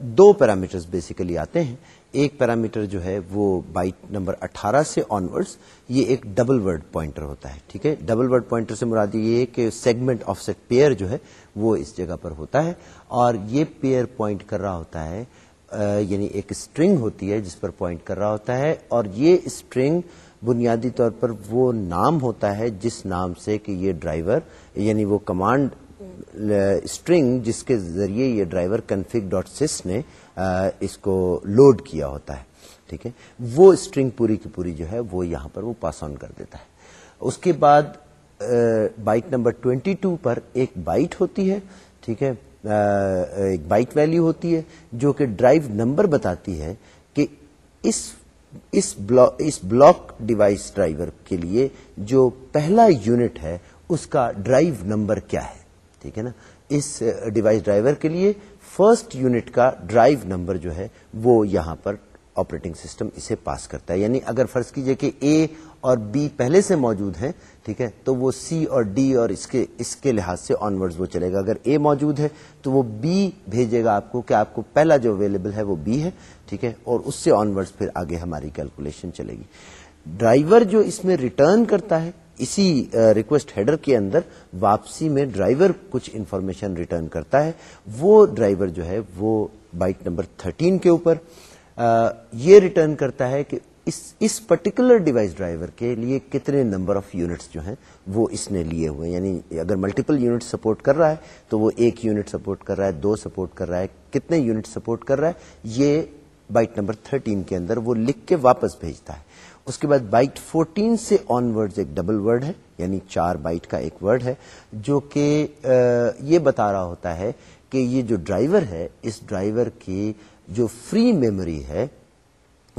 دو پیرامیٹرز بیسیکلی آتے ہیں۔ ایک پیرامیٹر جو ہے وہ بائٹ نمبر اٹھارہ سے آنورڈز یہ ایک ڈبل ورڈ پوائنٹر ہوتا ہے، ٹھیک ہے؟ ڈبل ورڈ پوائنٹر سے مراد یہ ہے کہ سیگمنٹ آف سیٹ پیئر جو ہے وہ اس جگہ پر ہوتا ہے اور یہ پیئر پوائنٹ کر رہا ہوتا ہے یعنی ایک اسٹرنگ ہوتی ہے جس پر پوائنٹ کر رہا ہوتا ہے اور یہ اسٹرنگ بنیادی طور پر وہ نام ہوتا ہے جس نام سے کہ یہ ڈرائیور یعنی وہ کمانڈ اسٹرنگ جس کے ذریعے یہ ڈرائیور کنفگ ڈاٹ سس نے اس کو لوڈ کیا ہوتا ہے، ٹھیک ہے؟ وہ اسٹرنگ پوری کی پوری جو ہے، وہ یہاں پر وہ پاس آن کر دیتا ہے۔ اس کے بعد بائٹ نمبر ٹوینٹی ٹو پر ایک بائٹ ہوتی ہے، ٹھیک ہے؟ ایک بائٹ ویلو ہوتی ہے، جو کہ ڈرائیو نمبر بتاتی ہے کہ اس اس بلاک ڈیوائس ڈرائیور کے لیے جو پہلا یونٹ ہے، اس کا ڈرائیو نمبر کیا ہے، ٹھیک ہے نا؟ اس ڈیوائس ڈرائیور کے لیے فرسٹ یونٹ کا ڈرائیو نمبر جو ہے وہ یہاں پر آپریٹنگ سسٹم اسے پاس کرتا ہے۔ یعنی اگر فرض کیجیے کہ اے اور بی پہلے سے موجود ہیں، ٹھیک ہے، تو وہ سی اور ڈی اور اس کے اس کے لحاظ سے آن ورڈ وہ چلے گا۔ اگر اے موجود ہے، تو وہ بی بھیجے گا آپ کو کہ آپ کو پہلا جو اویلیبل ہے وہ بی ہے، ٹھیک ہے، اور اس سے آنورڈ پھر آگے ہماری کیلکولیشن چلے گی۔ ڈرائیور جو اس میں ریٹرن کرتا ہے اسی ریکویسٹ ہیڈر کے اندر واپسی میں ڈرائیور کچھ انفارمیشن ریٹرن کرتا ہے۔ وہ ڈرائیور جو ہے، وہ بائٹ نمبر 13 کے اوپر یہ ریٹرن کرتا ہے کہ اس اس پرٹیکولر ڈیوائس ڈرائیور کے لیے کتنے نمبر آف یونٹس جو ہیں، وہ اس نے لیے ہوئے یعنی اگر ملٹیپل یونٹ سپورٹ کر رہا ہے، تو وہ ایک یونٹ سپورٹ کر رہا ہے، دو سپورٹ کر رہا ہے، کتنے یونٹ سپورٹ کر رہا ہے، یہ بائٹ نمبر 13 کے اندر وہ لکھ کے واپس بھیجتا ہے۔ اس کے بعد بائٹ 14 سے آن ورڈ ایک ڈبل ورڈ ہے یعنی چار بائٹ کا ایک ورڈ ہے، جو کہ یہ بتا رہا ہوتا ہے کہ یہ جو ڈرائیور ہے، اس ڈرائیور کی جو فری میموری ہے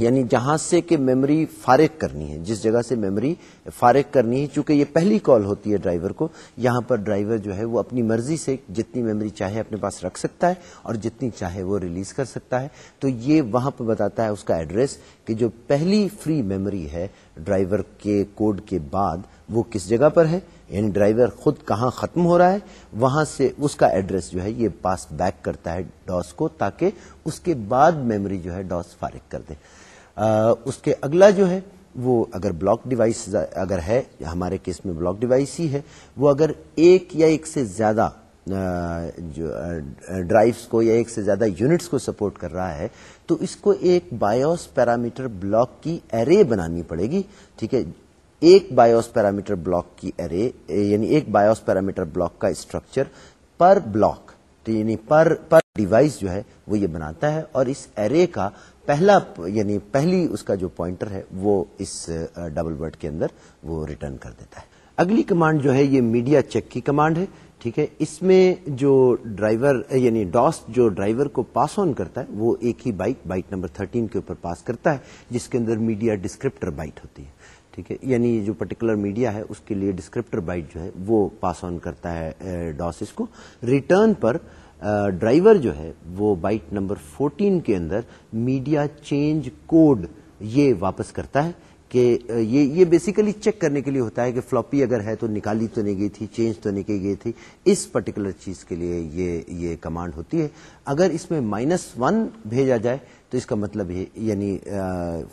یعنی جہاں سے کہ میموری فارغ کرنی ہے، جس جگہ سے میموری فارغ کرنی ہے، چونکہ یہ پہلی کال ہوتی ہے ڈرائیور کو، یہاں پر ڈرائیور جو ہے وہ اپنی مرضی سے جتنی میموری چاہے اپنے پاس رکھ سکتا ہے اور جتنی چاہے وہ ریلیز کر سکتا ہے۔ تو یہ وہاں پہ بتاتا ہے اس کا ایڈریس کہ جو پہلی فری میموری ہے ڈرائیور کے کوڈ کے بعد وہ کس جگہ پر ہے؟ یعنی ڈرائیور خود کہاں ختم ہو رہا ہے؟ وہاں سے اس کا ایڈریس جو ہے یہ پاس بیک کرتا ہے ڈاس کو تاکہ اس کے بعد میموری جو ہے ڈاس فارغ کر دے۔ اس کے اگلا جو ہے، وہ اگر بلاک ڈیوائس اگر ہے، ہمارے کیس میں بلاک ڈیوائس ہی ہے، وہ اگر ایک یا ایک سے زیادہ جو ڈرائیوس کو یا ایک سے زیادہ یونٹس کو سپورٹ کر رہا ہے، تو اس کو ایک بایوس پیرامیٹر بلاک کی ارے بنانی پڑے گی، ٹھیک ہے؟ ایک بایوس پیرامیٹر بلاک کی ارے یعنی ایک بایوس پیرامیٹر بلاک کا اسٹرکچر پر بلاک یعنی پر پر ڈیوائس جو ہے، وہ یہ بناتا ہے، اور اس ارے کا پہلا یعنی پہلی اس کا جو پوائنٹر ہے، وہ اس ڈبل ورڈ کے اندر وہ ریٹرن کر دیتا ہے۔ اگلی کمانڈ جو ہے، یہ میڈیا چیک کی کمانڈ ہے، ٹھیک ہے؟ اس میں جو ڈرائیور یعنی ڈاس جو ڈرائیور کو پاس آن کرتا ہے، وہ ایک ہی بائٹ بائٹ نمبر 13 کے اوپر پاس کرتا ہے، جس کے اندر میڈیا ڈسکرپٹر بائٹ ہوتی ہے، ٹھیک ہے؟ یعنی جو پرٹیکولر میڈیا ہے، اس کے لیے ڈسکرپٹر بائٹ جو ہے، وہ پاس آن کرتا ہے ڈاس اس کو۔ ریٹرن پر ڈرائیور جو ہے، وہ بائٹ نمبر 14 کے اندر میڈیا چینج کوڈ یہ واپس کرتا ہے کہ یہ یہ بیسیکلی چیک کرنے کے لیے ہوتا ہے کہ فلوپی اگر ہے تو نکالی تو نہیں گئی تھی چینج تو نہیں کی گئی تھی۔ اس پرٹیکولر چیز کے لیے یہ یہ کمانڈ ہوتی ہے۔ اگر اس میں مائنس ون بھیجا جائے تو اس کا مطلب یہ یعنی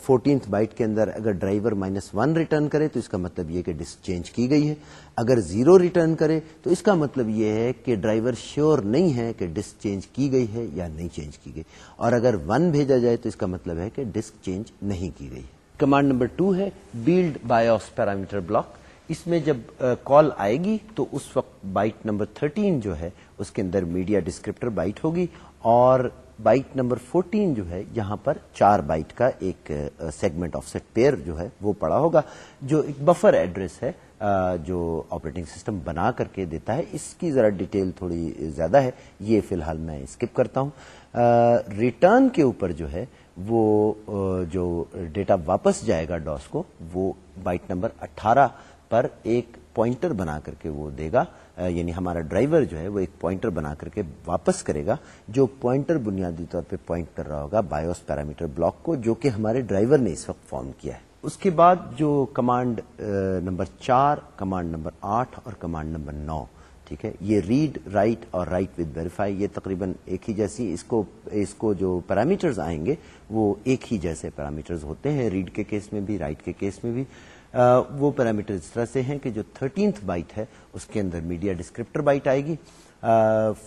فورٹینتھ بائٹ کے اندر اگر ڈرائیور مائنس ون ریٹرن کرے تو اس کا مطلب یہ کہ ڈسک چینج کی گئی ہے۔ اگر زیرو ریٹرن کرے تو اس کا مطلب یہ ہے کہ ڈرائیور شیور نہیں ہے کہ ڈسک چینج کی گئی ہے یا نہیں چینج کی گئی۔ اور اگر ون بھیجا جائے تو اس کا مطلب ہے کہ ڈسک چینج نہیں کی گئی۔ کمانڈ نمبر ٹو ہے بیلڈ بایوس پیرامیٹر بلاک اس میں جب کال آئے گی تو اس وقت بائٹ نمبر 13 جو ہے اس کے اندر میڈیا ڈسکرپٹر بائٹ ہوگی اور بائٹ نمبر 14 جو ہے، یہاں پر چار بائٹ کا ایک سیگمنٹ آف سیٹ پیئر جو ہے، وہ پڑا ہوگا، جو ایک بفر ایڈریس ہے جو آپریٹنگ سسٹم بنا کر کے دیتا ہے۔ اس کی ذرا ڈیٹیل تھوڑی زیادہ ہے، یہ فی الحال میں اسکپ کرتا ہوں۔ ریٹرن کے اوپر جو ہے، وہ جو ڈیٹا واپس جائے گا ڈاس کو، وہ بائٹ نمبر اٹھارہ پر ایک پوائنٹر بنا کر کے وہ دے گا۔ یعنی ہمارا ڈرائیور جو ہے وہ ایک پوائنٹر بنا کر کے واپس کرے گا، جو پوائنٹر بنیادی طور پہ پوائنٹ کر رہا ہوگا بایوس پیرامیٹر بلاک کو، جو کہ ہمارے ڈرائیور نے اس وقت فارم کیا ہے۔ اس کے بعد جو کمانڈ نمبر چار، کمانڈ نمبر آٹھ اور کمانڈ نمبر نو، ٹھیک ہے، یہ ریڈ، رائٹ اور رائٹ وتھ ویریفائی، یہ تقریباً ایک ہی جیسی اس کو اس کو جو پیرامیٹرز آئیں گے وہ ایک ہی جیسے پیرامیٹرز ہوتے ہیں، ریڈ کے کیس میں بھی، رائٹ کے کیس میں بھی۔ وہ پیرامیٹر اس طرح سے ہیں کہ جو تھرٹینتھ بائٹ ہے، اس کے اندر میڈیا ڈسکرپٹر بائٹ آئے گی۔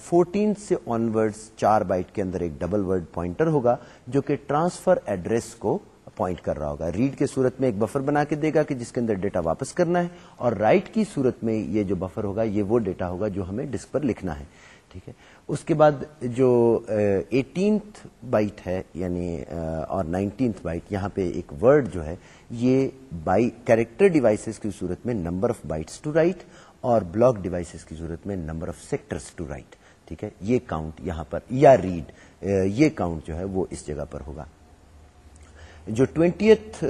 فورٹین سے آن چار بائٹ کے اندر ایک ڈبل ورڈ پوائنٹر ہوگا، جو کہ ٹرانسفر ایڈریس کو پوائنٹ کر رہا ہوگا۔ ریڈ کے صورت میں ایک بفر بنا کے دے گا کہ جس کے اندر ڈیٹا واپس کرنا ہے، اور رائٹ کی صورت میں یہ جو بفر ہوگا، یہ وہ ڈیٹا ہوگا جو ہمیں ڈسک پر لکھنا ہے۔ ٹھیک ہے؟ اس کے بعد جو ایٹینتھ بائٹ ہے یعنی اور نائنٹینتھ بائٹ، یہاں پہ ایک ورڈ جو ہے یہ بائی کیریکٹر ڈیوائسز کی صورت میں number of bytes to write اور بلاک ڈیوائسز کی صورت میں number of sectors to write ٹھیک ہے؟ یہ کاؤنٹ یہاں پر، یا ریڈ یہ کاؤنٹ جو ہے وہ اس جگہ پر ہوگا۔ جو ٹوینٹیتھ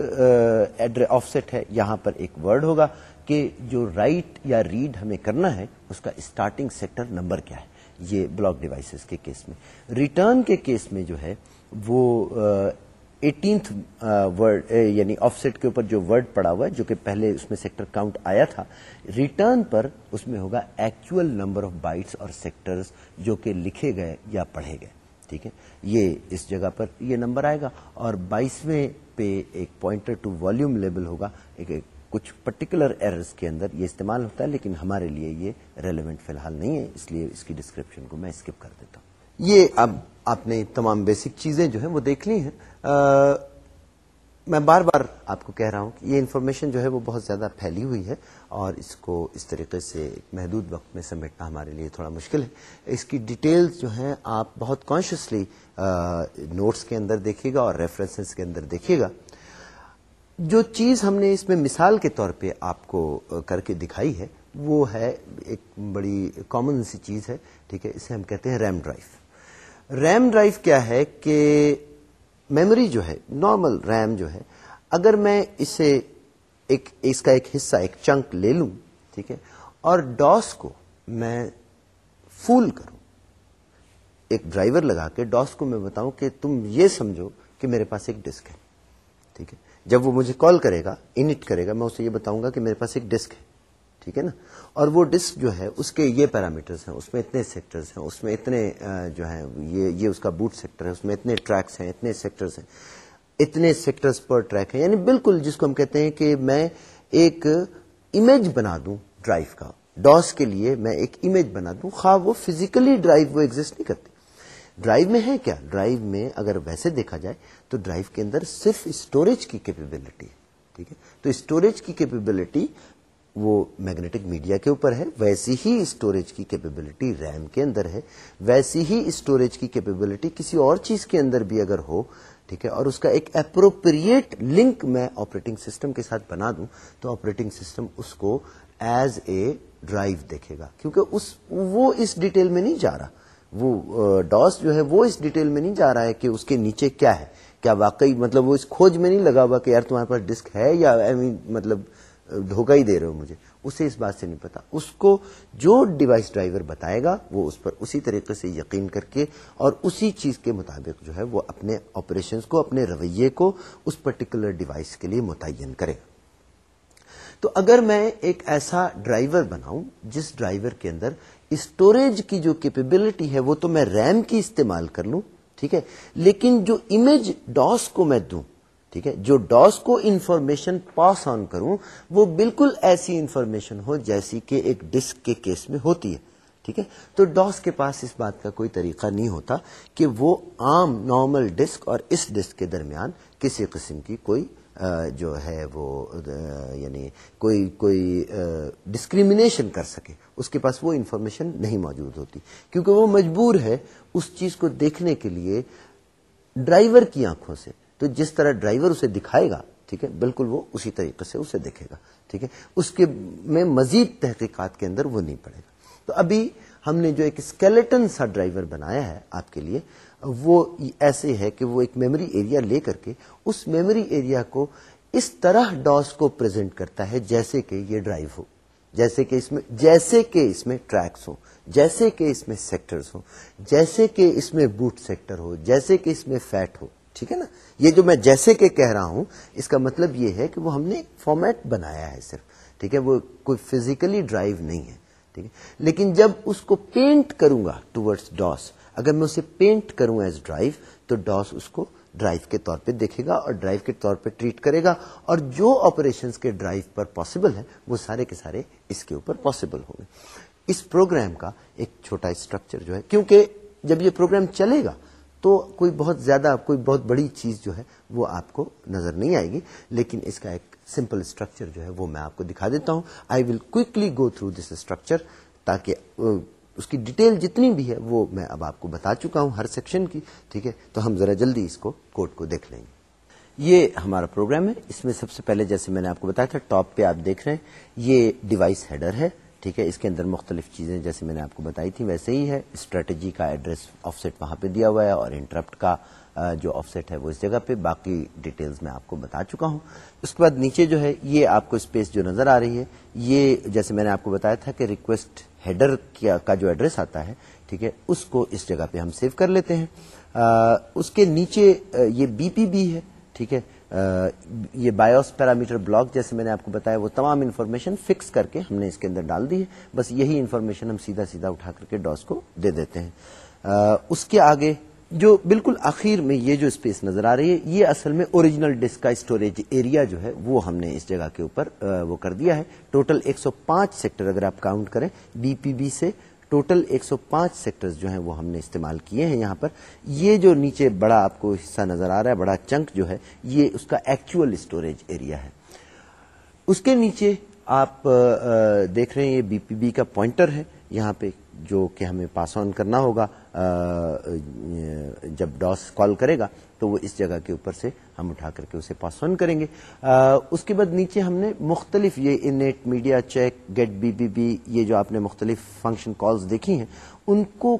آف سیٹ ہے، یہاں پر ایک ورڈ ہوگا کہ جو رائٹ یا ریڈ ہمیں کرنا ہے، اس کا اسٹارٹنگ سیکٹر نمبر کیا ہے؟ یہ بلاک ڈیوائسز کے کیس میں۔ ریٹرن کے کیس میں جو ہے وہ ایٹینتھ ورڈ uh, eh, یعنی آف سیٹ کے اوپر جو ورڈ پڑا ہوا ہے، جو کہ پہلے اس میں سیکٹر کاؤنٹ آیا تھا ریٹرن پر اس میں ہوگا ایکچوئل نمبر آف بائٹس اور سیکٹرز جو کہ لکھے گئے یا پڑھے گئے، ٹھیک ہے؟ یہ اس جگہ پر یہ نمبر آئے گا اور بائیسویں پہ ایک پوائنٹر ٹو والیوم لیبل ہوگا، ایک کچھ پرٹیکولر ایررز کے اندر یہ استعمال ہوتا ہے، لیکن ہمارے لیے یہ ریلیونٹ فی الحال نہیں ہے، اس لیے اس کی ڈسکرپشن کو میں اسکپ کر دیتا ہوں۔ یہ اب آپ نے تمام بیسک چیزیں جو ہیں وہ دیکھ لی ہیں۔ آ, میں بار بار آپ کو کہہ رہا ہوں کہ یہ انفارمیشن جو ہے وہ بہت زیادہ پھیلی ہوئی ہے اور اس کو اس طریقے سے محدود وقت میں سمیٹنا ہمارے لیے تھوڑا مشکل ہے۔ اس کی ڈیٹیلز جو ہیں آپ بہت کانشیسلی نوٹس کے اندر دیکھیے گا اور ریفرنسز کے اندر دیکھیے گا۔ جو چیز ہم نے اس میں مثال کے طور پہ آپ کو کر کے دکھائی ہے وہ ہے ایک بڑی کامن سی چیز ہے ٹھیک ہے اسے ہم کہتے ہیں ریم ڈرائیو۔ ریم ڈرائیو کیا ہے کہ میموری جو ہے، نارمل ریم جو ہے، اگر میں اسے ایک، اس کا ایک حصہ، ایک چنک لے لوں، ٹھیک ہے، اور ڈاس کو میں فول کروں، ایک ڈرائیور لگا کے ڈاس کو میں بتاؤں کہ تم یہ سمجھو کہ میرے پاس ایک ڈسک ہے، ٹھیک ہے، جب وہ مجھے کال کرے گا، انٹ کرے گا، میں اسے یہ بتاؤں گا کہ میرے پاس ایک ڈسک ہے۔ ٹھیک ہے نا؟ اور وہ ڈسک جو ہے، اس کے یہ پیرامیٹرز ہیں، اس میں اتنے سیکٹرز ہیں، اس میں اتنے جو ہیں، یہ یہ اس کا بوٹ سیکٹر ہے، اس میں اتنے ٹریکس ہیں، اتنے سیکٹرز ہیں، اتنے سیکٹرز پر ٹریک ہیں یعنی بالکل جس کو ہم کہتے ہیں کہ میں ایک امیج بنا دوں ڈرائیو کا۔ ڈاس کے لیے میں ایک امیج بنا دوں۔ خواہ وہ فزیکلی ڈرائیو وہ ایگزٹ نہیں کرتی۔ ڈرائیو میں ہے کیا؟ ڈرائیو میں اگر ویسے دیکھا جائے تو ڈرائیو کے اندر صرف اسٹوریج کی کیپیبلٹی ہے۔ ٹھیک ہے؟ تو اسٹوریج کی کیپیبلٹی وہ میگنیٹک میڈیا کے اوپر ہے، ویسی ہی اسٹوریج کی کیپیبلٹی ریم کے اندر ہے، ویسی ہی اسٹوریج کی کیپیبلٹی کسی اور چیز کے اندر بھی اگر ہو، ٹھیک ہے، اور اس کا ایک اپروپریٹ لنک میں آپریٹنگ سسٹم کے ساتھ بنا دوں، تو آپریٹنگ سسٹم اس کو ایز اے ڈرائیو دیکھے گا۔ کیونکہ اس، وہ اس ڈیٹیل میں نہیں جا رہا۔ وہ ڈاس جو ہے، وہ اس ڈیٹیل میں نہیں جا رہا ہے کہ اس کے نیچے کیا ہے۔ کیا واقعی مطلب وہ اس کھوج میں نہیں لگا ہوا کہ یار تمہارے پاس ڈسک ہے یا مطلب دھوکہ ہی دے رہے ہو مجھے۔ اسے اس بات سے نہیں پتا۔ اس کو جو ڈیوائس ڈرائیور بتائے گا، وہ اس پر اسی طریقے سے یقین کر کے اور اسی چیز کے مطابق جو ہے، وہ اپنے آپریشنز کو، اپنے رویے کو اس پرٹیکولر ڈیوائس کے لیے متعین کرے۔ گا تو اگر میں ایک ایسا ڈرائیور بناؤں، جس ڈرائیور کے اندر اسٹوریج کی جو کیپیبلٹی ہے، وہ تو میں ریم کی استعمال کر لوں، ٹھیک ہے؟ لیکن جو امیج ڈاس کو میں دوں ٹھیک ہے، جو ڈاس کو انفارمیشن پاس آن کروں، وہ بالکل ایسی انفارمیشن ہو جیسی کہ ایک ڈسک کے کیس میں ہوتی ہے، ٹھیک ہے؟ تو ڈاس کے پاس اس بات کا کوئی طریقہ نہیں ہوتا کہ وہ عام نارمل ڈسک اور اس ڈسک کے درمیان کسی قسم کی کوئی جو ہے وہ یعنی کوئی کوئی ڈسکریمنیشن کر سکے۔ اس کے پاس وہ انفارمیشن نہیں موجود ہوتی۔ کیونکہ وہ مجبور ہے اس چیز کو دیکھنے کے لیے ڈرائیور کی آنکھوں سے۔ تو جس طرح ڈرائیور اسے دکھائے گا، ٹھیک ہے، بالکل وہ اسی طریقے سے اسے دیکھے گا، ٹھیک ہے، اس کے میں مزید تحقیقات کے اندر وہ نہیں پڑے گا۔ تو ابھی ہم نے جو ایک اسکیلیٹن سا ڈرائیور بنایا ہے آپ کے لیے، وہ ایسے ہے کہ وہ ایک میموری ایریا لے کر کے اس میموری ایریا کو اس طرح ڈاس کو پریزنٹ کرتا ہے جیسے کہ یہ ڈرائیو ہو، جیسے کہ اس میں، جیسے کہ اس میں ٹریکس ہو جیسے کہ اس میں سیکٹرز ہو جیسے کہ اس میں بوٹ سیکٹر ہو، جیسے کہ اس میں فیٹ ہو۔ ٹھیک ہے نا؟ یہ جو میں جیسے کہ کہہ رہا ہوں، اس کا مطلب یہ ہے کہ وہ ہم نے فارمیٹ بنایا ہے صرف، ٹھیک ہے؟ وہ کوئی فزیکلی ڈرائیو نہیں ہے، ٹھیک ہے؟ لیکن جب اس کو پینٹ کروں گا ٹوڈس ڈاس اگر میں اسے پینٹ کروں ایز ڈرائیو تو ڈاس اس کو ڈرائیو کے طور پہ دیکھے گا اور ڈرائیو کے طور پہ ٹریٹ کرے گا، اور جو آپریشن کے ڈرائیو پر پاسبل ہے وہ سارے کے سارے اس کے اوپر پاسبل ہوں گے۔ اس پروگرام کا ایک چھوٹا اسٹرکچر جو ہے، کیونکہ جب یہ پروگرام چلے گا تو کوئی بہت زیادہ، کوئی بہت بڑی چیز جو ہے وہ آپ کو نظر نہیں آئے گی۔ لیکن اس کا ایک سمپل اسٹرکچر جو ہے وہ میں آپ کو دکھا دیتا ہوں۔ I will quickly go through this structure تاکہ اس کی ڈیٹیل جتنی بھی ہے وہ میں اب آپ کو بتا چکا ہوں ہر سیکشن کی، ٹھیک ہے؟ تو ہم ذرا جلدی اس کو کوڈ کو دیکھ لیں گے۔ یہ ہمارا پروگرام ہے۔ اس میں سب سے پہلے جیسے میں نے آپ کو بتایا تھا ٹاپ پہ آپ دیکھ رہے ہیں، یہ ڈیوائس ہیڈر ہے۔ ٹھیک ہے، اس کے اندر مختلف چیزیں جیسے میں نے آپ کو بتائی تھی ویسے ہی ہے۔ اسٹریٹجی کا ایڈریس آف سیٹ وہاں پہ دیا ہوا ہے اور انٹرپٹ کا جو آف سیٹ ہے وہ اس جگہ پہ۔ باقی ڈیٹیلز میں آپ کو بتا چکا ہوں۔ اس کے بعد نیچے جو ہے، یہ آپ کو اسپیس جو نظر آ رہی ہے، یہ جیسے میں نے آپ کو بتایا تھا کہ ریکویسٹ ہیڈر کا جو ایڈریس آتا ہے، ٹھیک ہے، اس کو اس جگہ پہ ہم سیو کر لیتے ہیں۔ اس کے نیچے یہ بی پی بی ہے، ٹھیک ہے۔ یہ بایوس پیرامیٹر بلاک جیسے میں نے آپ کو بتایا، وہ تمام انفارمیشن فکس کر کے ہم نے اس کے اندر ڈال دی ہے۔ بس یہی انفارمیشن ہم سیدھا سیدھا اٹھا کر کے ڈاس کو دے دیتے ہیں۔ اس کے آگے جو بالکل آخر میں یہ جو اسپیس نظر آ رہی ہے، یہ اصل میں اوریجنل ڈسک کا اسٹوریج ایریا جو ہے، وہ ہم نے اس جگہ کے اوپر وہ کر دیا ہے۔ ٹوٹل 105 سیکٹر اگر آپ کاؤنٹ کریں بی پی بی سے ٹوٹل 105 سیکٹرز جو ہیں وہ ہم نے استعمال کیے ہیں یہاں پر۔ یہ جو نیچے بڑا آپ کو حصہ نظر آ رہا ہے، بڑا چنک جو ہے، یہ اس کا ایکچوئل اسٹوریج ایریا ہے۔ اس کے نیچے آپ دیکھ رہے ہیں، یہ بی پی بی کا پوائنٹر ہے۔ یہاں پہ جو کہ ہمیں پاس آن کرنا ہوگا جب ڈاس کال کرے گا تو وہ اس جگہ کے اوپر سے ہم اٹھا کر کے اسے پاس آن کریں گے۔ اس کے بعد نیچے ہم نے مختلف یہ init media check, get B B B, یہ جو آپ نے مختلف فنکشن کالز دیکھی ہیں، ان کو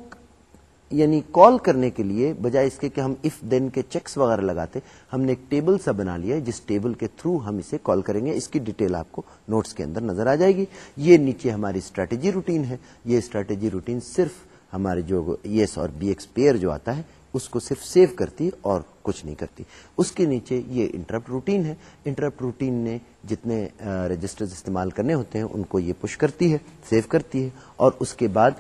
یعنی کال کرنے کے لیے بجائے اس کے کہ ہم اف دین کے چیکس وغیرہ لگاتے، ہم نے ایک ٹیبل سا بنا لیا ہے، جس ٹیبل کے تھرو ہم اسے کال کریں گے۔ اس کی ڈیٹیل آپ کو نوٹس کے اندر نظر آ جائے گی۔ یہ نیچے ہماری اسٹریٹجی روٹین ہے۔ یہ اسٹریٹجی روٹین صرف ہمارے جو یس اور بی ایکس پیئر جو آتا ہے اس کو صرف سیو کرتی اور کچھ نہیں کرتی۔ اس کے نیچے یہ انٹرپٹ روٹین ہے۔ انٹرپٹ روٹین نے جتنے رجسٹر استعمال کرنے ہوتے ہیں، ان کو یہ پش کرتی ہے سیو کرتی ہے۔ اور اس کے بعد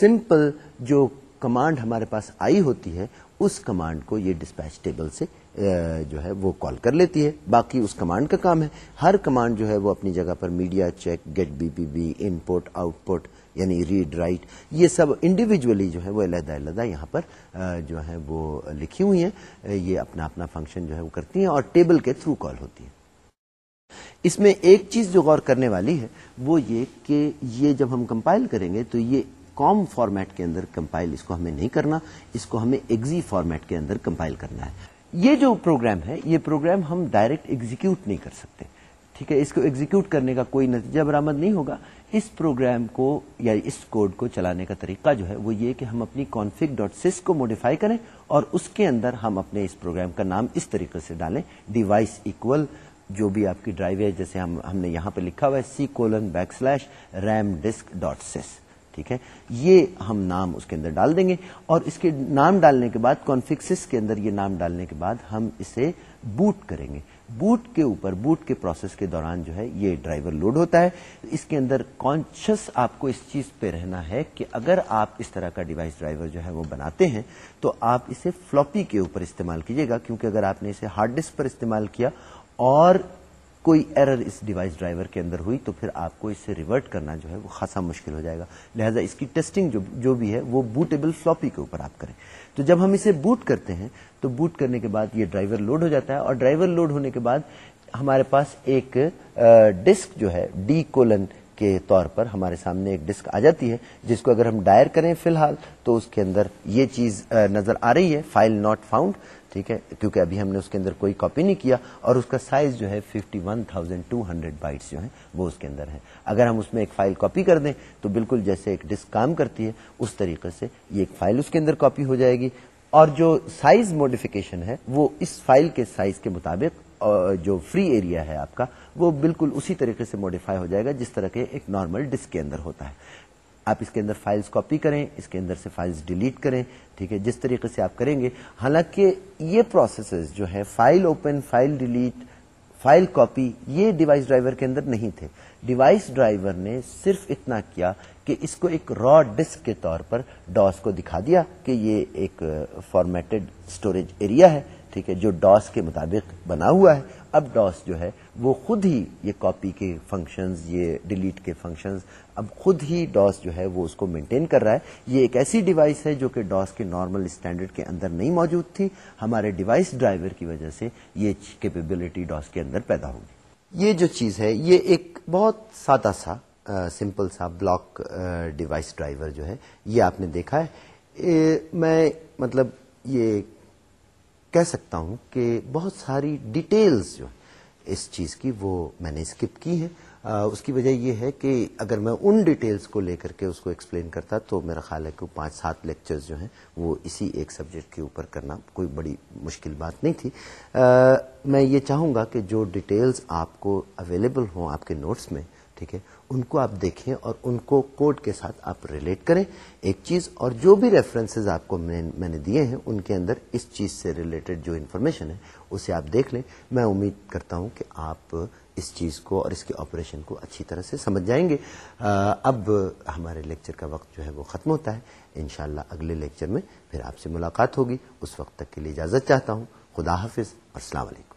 سمپل جو کمانڈ ہمارے پاس آئی ہوتی ہے، اس کمانڈ کو یہ ڈسپیچ ٹیبل سے جو ہے، وہ کال کر لیتی ہے۔ باقی اس کمانڈ کا کام ہے۔ ہر کمانڈ جو ہے، وہ اپنی جگہ پر media check get B B B input output یعنی ریڈ رائٹ یہ سب انڈیویجلی جو ہے وہ علیحدہ علیحدہ یہاں پر جو ہے وہ لکھی ہوئی ہیں یہ اپنا اپنا فنکشن جو ہے وہ کرتی ہیں اور ٹیبل کے تھرو کال ہوتی ہے اس میں ایک چیز جو غور کرنے والی ہے، وہ یہ کہ یہ جب ہم کمپائل کریں گے تو یہ کام فارمیٹ کے اندر کمپائل اس کو ہمیں نہیں کرنا، اس کو ہمیں ایگزی فارمیٹ کے اندر کمپائل کرنا ہے۔ یہ جو پروگرام ہے، یہ پروگرام ہم ڈائریکٹ ایگزیکیوٹ نہیں کر سکتے۔ ٹھیک ہے، اس کو ایگزیکیوٹ کرنے کا کوئی نتیجہ برآمد نہیں ہوگا۔ اس پروگرام کو یا اس کوڈ کو چلانے کا طریقہ جو ہے وہ یہ کہ ہم اپنی کانفک ڈاٹ سس کو موڈیفائی کریں اور اس کے اندر ہم اپنے اس پروگرام کا نام اس طریقے سے ڈالیں۔ ڈیوائس اکول جو بھی آپ کی ڈرائیو ہے، جیسے ہم ہم نے یہاں پہ لکھا ہوا ہے C colon backslash RAM disk dot sys ٹھیک ہے، یہ ہم نام اس کے اندر ڈال دیں گے اور اس کے نام ڈالنے کے بعد کانفکسس کے اندر یہ نام ڈالنے کے بعد ہم اسے بوٹ کریں گے۔ بوٹ کے اوپر، بوٹ کے پروسیس کے دوران جو ہے یہ ڈرائیور لوڈ ہوتا ہے۔ اس کے اندر کانشیس آپ کو اس چیز پہ رہنا ہے کہ اگر آپ اس طرح کا ڈیوائس ڈرائیور جو ہے وہ بناتے ہیں تو آپ اسے فلوپی کے اوپر استعمال کیجیے گا، کیونکہ اگر آپ نے اسے ہارڈ ڈسک پر استعمال کیا اور کوئی ایرر اس ڈیوائس ڈرائیور کے اندر ہوئی تو پھر آپ کو اس سے ریورٹ کرنا جو ہے وہ خاصا مشکل ہو جائے گا۔ لہٰذا اس کی ٹیسٹنگ جو جو بھی ہے وہ بوٹیبل فلوپی کے اوپر آپ کریں۔ تو جب ہم اسے بوٹ کرتے ہیں تو بوٹ کرنے کے بعد یہ ڈرائیور لوڈ ہو جاتا ہے اور ڈرائیور لوڈ ہونے کے بعد ہمارے پاس ایک ڈسک جو ہے، ڈی کولن کے طور پر ہمارے سامنے ایک ڈسک آ جاتی ہے، جس کو اگر ہم ڈائر کریں فی الحال تو اس کے اندر یہ چیز نظر آ رہی ہے، فائل ناٹ فاؤنڈ ٹھیک ہے؟ کیونکہ ابھی ہم نے اس کے اندر کوئی کاپی نہیں کیا اور اس کا سائز جو ہے fifty one thousand two hundred bytes جو ہیں وہ اس کے اندر ہے اگر ہم اس میں ایک فائل کاپی کر دیں تو بالکل جیسے ایک ڈسک کام کرتی ہے، اس طریقے سے یہ ایک فائل اس کے اندر کاپی ہو جائے گی۔ اور جو سائز موڈیفکیشن ہے، وہ اس فائل کے سائز کے مطابق جو فری ایریا ہے آپ کا، وہ بالکل اسی طریقے سے موڈیفائی ہو جائے گا، جس طرح کے ایک نارمل ڈسک کے اندر ہوتا ہے۔ آپ اس کے اندر فائلز کاپی کریں، اس کے اندر سے فائلز ڈیلیٹ کریں، ٹھیک ہے، جس طریقے سے آپ کریں گے۔ حالانکہ یہ پروسیسز جو ہے file open file delete file copy یہ ڈیوائس ڈرائیور کے اندر نہیں تھے۔ ڈیوائس ڈرائیور نے صرف اتنا کیا کہ اس کو ایک را ڈسک کے طور پر ڈاس کو دکھا دیا کہ یہ ایک فارمیٹڈ اسٹوریج ایریا ہے، ٹھیک ہے، جو ڈاس کے مطابق بنا ہوا ہے۔ اب ڈاس جو ہے وہ خود ہی یہ کاپی کے فنکشنز یہ ڈیلیٹ کے فنکشنز اب خود ہی ڈاس جو ہے وہ اس کو مینٹین کر رہا ہے۔ یہ ایک ایسی ڈیوائس ہے جو کہ ڈاس کے نارمل اسٹینڈرڈ کے اندر نہیں موجود تھی۔ ہمارے ڈیوائس ڈرائیور کی وجہ سے یہ کیپیبلٹی ڈاس کے اندر پیدا ہوگی یہ جو چیز ہے، یہ ایک بہت سادہ سا سمپل سا بلاک ڈیوائس ڈرائیور جو ہے، یہ آپ نے دیکھا ہے۔ میں مطلب یہ کہہ سکتا ہوں کہ بہت ساری ڈیٹیلز جو اس چیز کی وہ میں نے اسکپ کی ہیں۔ اس کی وجہ یہ ہے کہ اگر میں ان ڈیٹیلز کو لے کر کے اس کو ایکسپلین کرتا تو میرا خیال ہے کہ پانچ سات لیکچرز جو ہیں وہ اسی ایک سبجیکٹ کے اوپر کرنا کوئی بڑی مشکل بات نہیں تھی۔ میں یہ چاہوں گا کہ جو ڈیٹیلز آپ کو اویلیبل ہوں آپ کے نوٹس میں، ٹھیک ہے ان کو آپ دیکھیں اور ان کو کوڈ کے ساتھ آپ ریلیٹ کریں۔ ایک چیز اور جو بھی ریفرنسز آپ کو میں نے دیے ہیں، ان کے اندر اس چیز سے ریلیٹڈ جو انفارمیشن ہے، اسے آپ دیکھ لیں۔ میں امید کرتا ہوں کہ آپ اس چیز کو اور اس کے آپریشن کو اچھی طرح سے سمجھ جائیں گے۔ اب ہمارے لیکچر کا وقت جو ہے وہ ختم ہوتا ہے۔ انشاءاللہ اگلے لیکچر میں پھر آپ سے ملاقات ہوگی۔ اس وقت تک کے لیے اجازت چاہتا ہوں۔ خدا حافظ۔ اور السلام علیکم۔